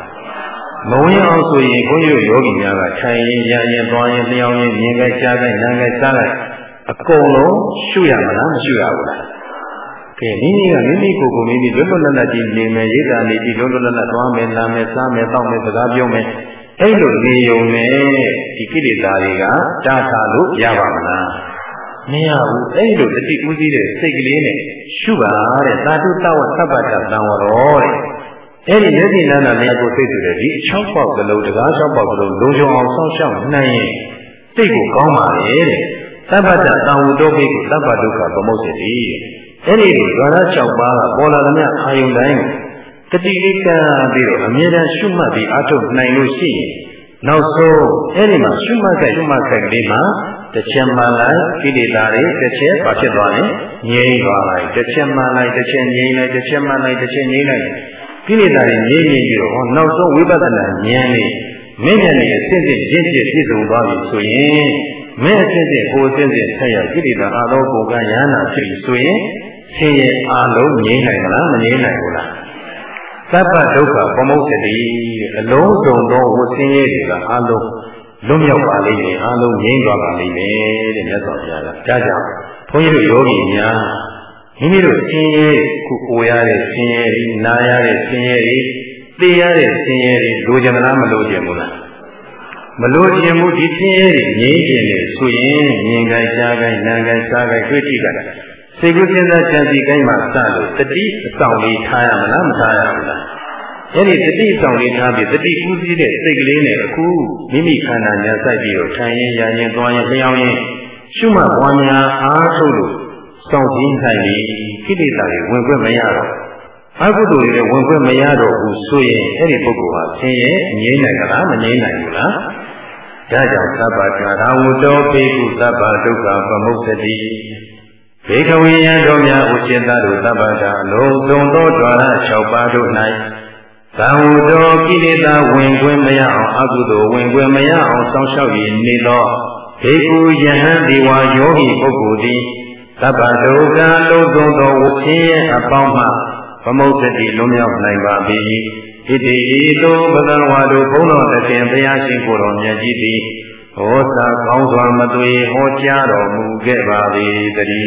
မဝင်အောင်ဆိုရင်ဘုန်းကြီးတို့ယောဂီများကထိုင်ရင်ရရင်သွားရင်လျှောင်းရင်မြင်ကြကြားကြနားကြစားလိုက်အကုန်လုံးရှုရမလားမရှုရဘူးလား ကဲမိမိကမိမိကိုယ်ကိုမိမိလွတ်လွတ်လပ်လပ်ကြည့်နေမယ်ရိတ်တာနေပြီးလွတ်လွတ်လပ်လပ်သွားမယ်နားမယ်စားမယ်တောက်မယ်စကားပြောမယ်အဲ့လိုနေုံနဲ့ဒီကိလေသာတွေကတားထားလို့ရပါမလားမရဘူးအဲ့လိုတတိဥသိတဲ့စိတ်ကလေးနဲ့ရှုပါတဲ့သာတုတဝသဗ္ဗတသံဝရောတဲ့အဲ့ဒီမျက်စိနာနာလေးကိုသိတယ်ဒီ6ပေါက်ကလေးတကား6ပေါက်ကလေးလုံခြုံအောင်စောင့်ရှောက်နိုင်ရင်စိတ်ကိုကောင်းပါလေတဲ့သဗ္ဗတသံဝတောပိကိုသဗ္ဗဒုက္ခသမုတ်စေတိတဲ့ အဲ့ဒီလိုဓာရ6ပါးကပေါ်လာသမျှအာယုန်တိုင်းတတိလေးကပြီးတော့အမြဲတမ်းရှုမှတ်ပြီးအားထုတ်နိုင်လို့ရှိရင်နောက်ဆုံးအဲ့ဒီမှာရှုမှတ်တဲ့ရှုမှတ်တဲ့ကလေးမှာတစ်ချက်မှလိုက်ကိလေသာတွေတစ်ချက်ပါဖြစ်သွားတယ်ငြိမ်းသွားလိုက်တစ်ချက်မှလိုက်တစ်ချက်ငြိမ်းလိုက်တစ်ချက်မှလိုက်တစ်ချက်ငြိမ်းလိုက်ကိလေသာတွေငြိမ်းငြိမ်းပြီးတော့နောက်ဆုံးဝိပဿနာဉာဏ်လေးမင်းဉာဏ်နဲ့အစစ်စစ်ရင့်ကျက်ပြည့်စုံသွားပြီဆိုရင်မင်းအစစ်စစ်ဟိုအစစ်စစ်ဆက်ရကိလေသာအသောကိုကရဟနာဖြစ်ပြီဆိုရင် ဆင်းရဲအလုံးငြိမ်းနိုင်မလားမငြိမ်းနိုင်ဘူးလားသဗ္ဗဒုက္ခပမုတ်တိအလုံးစုံသောဝဆင်းရဲတွေကအလုံးလွတ်မြောက်ပါလိမ့်မယ်အလုံးငြိမ်းသွားပါလိမ့်မယ်တဲ့မြတ်စွာဘုရားကဒါကြောင့်ဘုန်းကြီးတို့ယောဂီများမိမိတို့ဆင်းရဲခုအိုရတဲ့ဆင်းရဲတွေနာရတဲ့ဆင်းရဲတွေသိရတဲ့ဆင်းရဲတွေလိုချင်မလားမလိုချင်ဘူးလားမလိုချင်ဘူးဒီဆင်းရဲတွေငြိမ်းချင်တယ်ဆိုရင်မြင်ကြကြားကြနာကြစားကြတွေ့ကြည့်ကြတာ စိတ်ကူးစဉ်းစားကြံစည်ကိုင်းမှာစလို့တတိအဆောင်လေးထားရမလားမထားရဘူးလားအဲ့ဒီတတိဆောင်လေးထားပြီးတတိကူးစည်းတဲ့စိတ်ကလေးနဲ့အခုမိမိခန္ဓာညာစိုက်ပြီးတော့ခံရင်ရရင်သွားရင်လျှောင်းရင်ရှုမှတ်ပွားများအားထုတ်လို့စောင့်ကြည့်နိုင်ပြီကိလေသာတွေဝင်ခွင့်မရတော့အကုသိုလ်တွေဝင်ခွင့်မရတော့ဘူးဆိုရင်အဲ့ဒီပုဂ္ဂိုလ်ဟာဆင်းရဲငြိမ်းနိုင်ကြလားမငြိမ်းနိုင်ဘူးလားဒါကြောင့်သဗ္ဗတာဝတ္တောပိကုသဗ္ဗဒုက္ခပမုစ္စတိ ဘေကဝေယံတို့များဥจิตတို့သဗ္ဗတာအလုံးစုံသောဓာရ6ပါးတို့၌သံဝတောကိလေသာဝင်ခွင့်မရအောင်အကုသိုလ်ဝင်ခွင့်မရအောင်စောင့်ရှောက်၍နေသောဘေကုယဟံဒီဝါယောဟိပုဂ္ဂိုလ်သည်သဗ္ဗဒုက္ခလုံးစုံသောဝိသေယအပေါင်းမှဗမုတ်တိလွံ့မြောက်နိုင်ပါ၏ဣတိဤသို့ဘဂဝါတို့ဘုန်းတော်သခင်ဘုရားရှင်ကိုယ်တော်မြတ်ကြီးသည် ဟောစာကောင်းစွာမသွေဟောကြားတော်မူခဲ့ပါ၏တည်းကဲဒီ